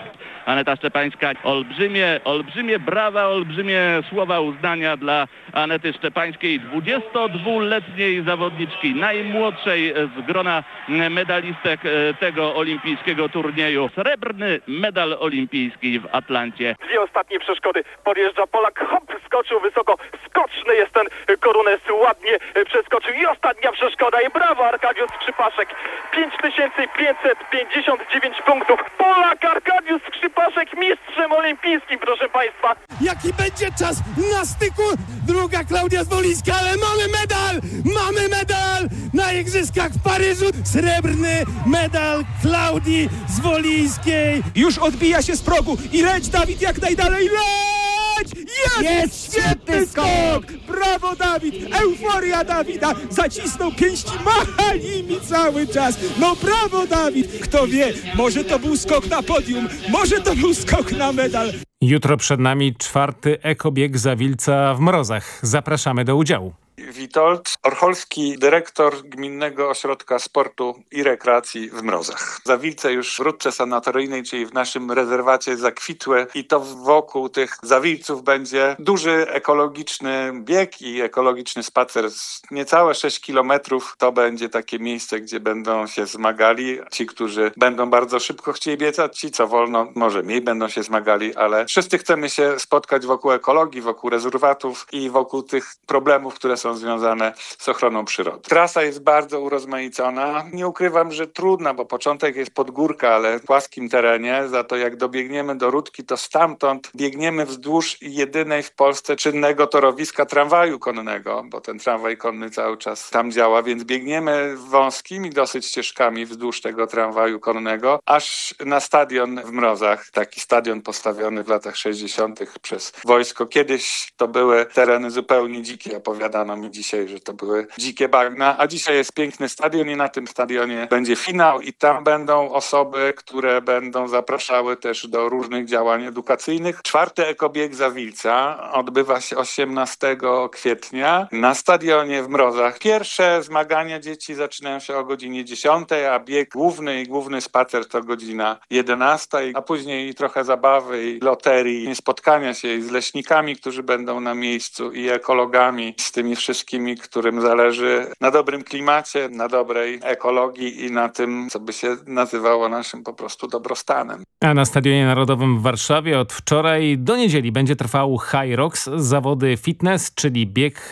Aneta Szczepańska. Olbrzymie, olbrzymie brawa, olbrzymie słowa uznania dla Anety Szczepańskiej, 22-letniej zawodniczki, najmłodszej z grona medalistek e, tego olimpijskiego turnieju. Srebrny medal olimpijski w Atlancie. Dwie ostatnie przeszkody. Podjeżdża Polak, hop, skoczył wysoko. Skoczny jest ten Korunes, ładnie przeskoczył. I ostatnia przeszkoda i brawo Arkadiusz Skrzypaszek. 5559 punktów. Polak Arkadiusz Skrzypaszek mistrzem olimpijskim, proszę Państwa. Jaki będzie czas na styku? Druga Klaudia Zwolińska, ale mamy medal! Mamy medal na Igrzyskach w Paryżu! Srebrny medal Klaudii Zwolińskiej! Już odbija się z progu i leć Dawid jak najdalej, leć! Jest! Jest świetny skok! Brawo Dawid! Euforia Dawida! Zacisnął pięści, macha nimi cały czas! No brawo Dawid! Kto wie, może to był skok na podium, może to był skok na medal. Jutro przed nami czwarty ekobieg Zawilca w Mrozach. Zapraszamy do udziału. Witold Orcholski, dyrektor Gminnego Ośrodka Sportu i Rekreacji w Mrozach. Zawilce już w Rudce Sanatoryjnej, czyli w naszym rezerwacie zakwitłe i to wokół tych zawilców będzie duży ekologiczny bieg i ekologiczny spacer. Niecałe 6 kilometrów to będzie takie miejsce, gdzie będą się zmagali ci, którzy będą bardzo szybko chcieli biecać, ci co wolno, może mniej będą się zmagali, ale wszyscy chcemy się spotkać wokół ekologii, wokół rezerwatów i wokół tych problemów, które są są związane z ochroną przyrody. Trasa jest bardzo urozmaicona. Nie ukrywam, że trudna, bo początek jest pod górkę, ale w płaskim terenie. Za to jak dobiegniemy do Rudki, to stamtąd biegniemy wzdłuż jedynej w Polsce czynnego torowiska tramwaju konnego, bo ten tramwaj konny cały czas tam działa, więc biegniemy wąskimi dosyć ścieżkami wzdłuż tego tramwaju konnego, aż na stadion w Mrozach. Taki stadion postawiony w latach 60. przez wojsko. Kiedyś to były tereny zupełnie dzikie. Opowiadano dzisiaj, że to były dzikie bagna, a dzisiaj jest piękny stadion i na tym stadionie będzie finał i tam będą osoby, które będą zapraszały też do różnych działań edukacyjnych. Czwarty ekobieg Zawilca odbywa się 18 kwietnia na stadionie w Mrozach. Pierwsze zmagania dzieci zaczynają się o godzinie 10, a bieg główny i główny spacer to godzina 11, a później trochę zabawy i loterii, spotkania się z leśnikami, którzy będą na miejscu i ekologami, z tymi wszystkimi, którym zależy na dobrym klimacie, na dobrej ekologii i na tym, co by się nazywało naszym po prostu dobrostanem. A na Stadionie Narodowym w Warszawie od wczoraj do niedzieli będzie trwał High Rocks, zawody fitness, czyli bieg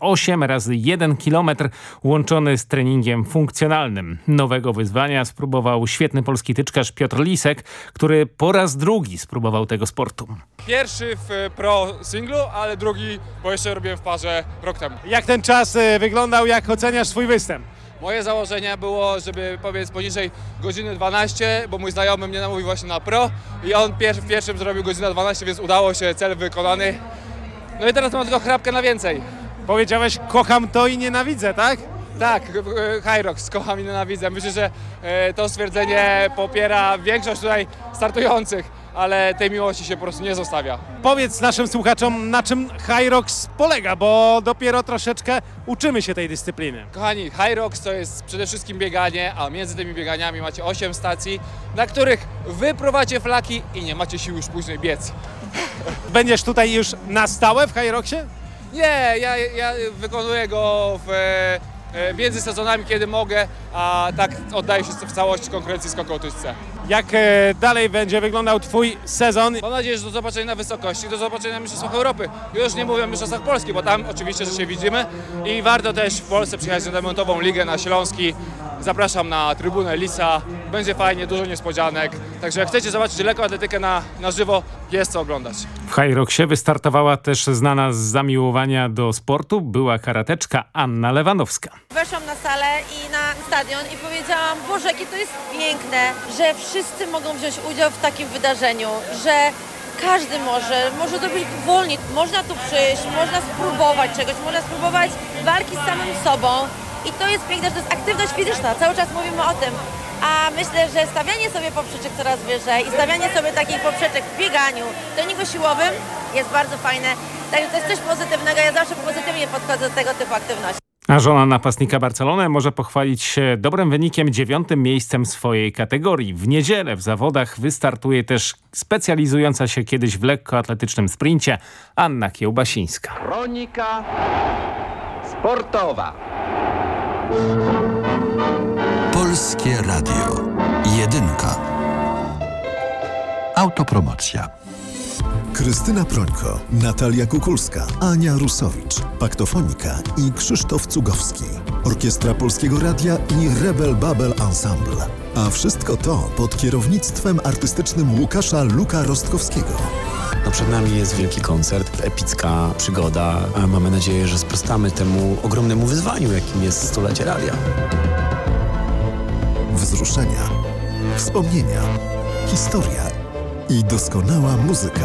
8 e, razy 1 km łączony z treningiem funkcjonalnym. Nowego wyzwania spróbował świetny polski tyczkarz Piotr Lisek, który po raz drugi spróbował tego sportu. Pierwszy w e, pro singlu, ale drugi, bo jeszcze robiłem w parze rok temu. Jak ten czas e, wyglądał, jak oceniasz swój występ? Moje założenie było, żeby powiedz poniżej godziny 12, bo mój znajomy mnie namówił właśnie na pro i on pier w pierwszym zrobił godzinę 12, więc udało się, cel wykonany. No i teraz mam tylko chrapkę na więcej. Powiedziałeś kocham to i nienawidzę, tak? Tak, Hyrox, kocham i nienawidzę. Myślę, że e, to stwierdzenie popiera większość tutaj startujących ale tej miłości się po prostu nie zostawia. Powiedz naszym słuchaczom, na czym Hyrox polega, bo dopiero troszeczkę uczymy się tej dyscypliny. Kochani, Hyrox to jest przede wszystkim bieganie, a między tymi bieganiami macie 8 stacji, na których wy prowadzicie flaki i nie macie sił już później biec. Będziesz tutaj już na stałe w Hyroxie? Nie, ja, ja wykonuję go w E, między sezonami, kiedy mogę, a tak oddaję się w całości konkurencji skokołtyżce. Jak e, dalej będzie wyglądał Twój sezon? Mam nadzieję, że do zobaczenia na wysokości, do zobaczenia na Mistrzostwach Europy. Już nie mówię o Mistrzostwach Polski, bo tam oczywiście, że się widzimy i warto też w Polsce przyjechać na demontową ligę na Śląski. Zapraszam na trybunę Lisa, będzie fajnie, dużo niespodzianek. Także jak chcecie zobaczyć lekkoatletykę na, na żywo, jest co oglądać. W Hajroksie wystartowała też znana z zamiłowania do sportu była karateczka Anna Lewanowska. Weszłam na salę i na stadion i powiedziałam, Boże, jakie to jest piękne, że wszyscy mogą wziąć udział w takim wydarzeniu, że każdy może, może to być wolniej, można tu przyjść, można spróbować czegoś, można spróbować walki z samym sobą i to jest piękne, że to jest aktywność fizyczna, cały czas mówimy o tym, a myślę, że stawianie sobie poprzeczek coraz wyżej i stawianie sobie takich poprzeczek w bieganiu, treningu siłowym jest bardzo fajne. Także to jest coś pozytywnego. Ja zawsze pozytywnie podchodzę do tego typu aktywności. A żona napastnika Barcelony może pochwalić się dobrym wynikiem, dziewiątym miejscem swojej kategorii. W niedzielę w zawodach wystartuje też specjalizująca się kiedyś w lekkoatletycznym sprincie Anna Kiełbasińska. Kronika sportowa. Polskie Radio. Jedynka. Autopromocja. Krystyna Prońko, Natalia Kukulska, Ania Rusowicz, Paktofonika i Krzysztof Cugowski. Orkiestra Polskiego Radia i Rebel Babel Ensemble. A wszystko to pod kierownictwem artystycznym Łukasza Luka Rostkowskiego. No przed nami jest wielki koncert, epicka przygoda. A mamy nadzieję, że sprostamy temu ogromnemu wyzwaniu, jakim jest stulecie radia. Wzruszenia, wspomnienia, historia i doskonała muzyka.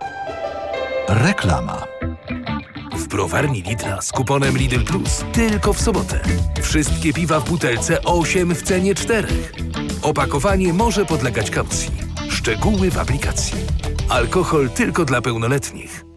Reklama. W browarni Lidla z kuponem Lidl Plus tylko w sobotę. Wszystkie piwa w butelce 8 w cenie 4. Opakowanie może podlegać kaucji. Szczegóły w aplikacji. Alkohol tylko dla pełnoletnich.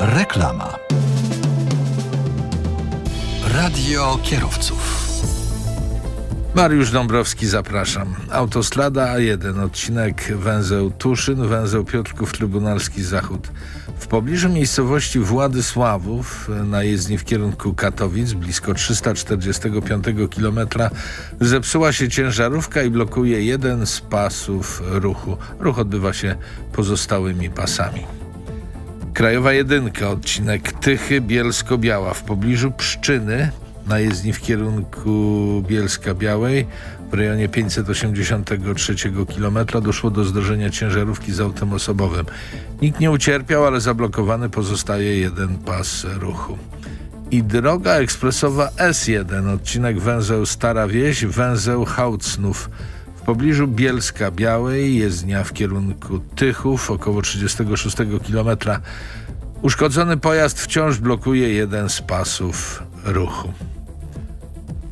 Reklama. Radio kierowców. Mariusz Dąbrowski, zapraszam. Autostrada A1, odcinek węzeł Tuszyn, węzeł Piotrków Trybunalski Zachód. W pobliżu miejscowości Władysławów, na jezdni w kierunku Katowic, blisko 345 km, zepsuła się ciężarówka i blokuje jeden z pasów ruchu. Ruch odbywa się pozostałymi pasami. Krajowa Jedynka, odcinek Tychy, Bielsko-Biała. W pobliżu Pszczyny, na jezdni w kierunku Bielska-Białej, w rejonie 583 km doszło do zdarzenia ciężarówki z autem osobowym. Nikt nie ucierpiał, ale zablokowany pozostaje jeden pas ruchu. I droga ekspresowa S1, odcinek węzeł Stara Wieś, węzeł Hałcnów. W pobliżu Bielska Białej, jezdnia w kierunku Tychów, około 36 km. Uszkodzony pojazd wciąż blokuje jeden z pasów ruchu.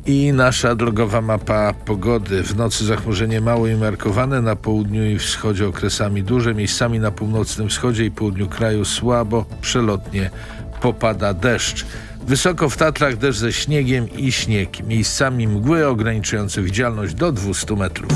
I nasza drogowa mapa pogody. W nocy zachmurzenie mało i markowane, na południu i wschodzie okresami duże, miejscami na północnym wschodzie i południu kraju słabo, przelotnie popada deszcz. Wysoko w Tatrach deszcz ze śniegiem i śnieg. Miejscami mgły ograniczające widzialność do 200 metrów.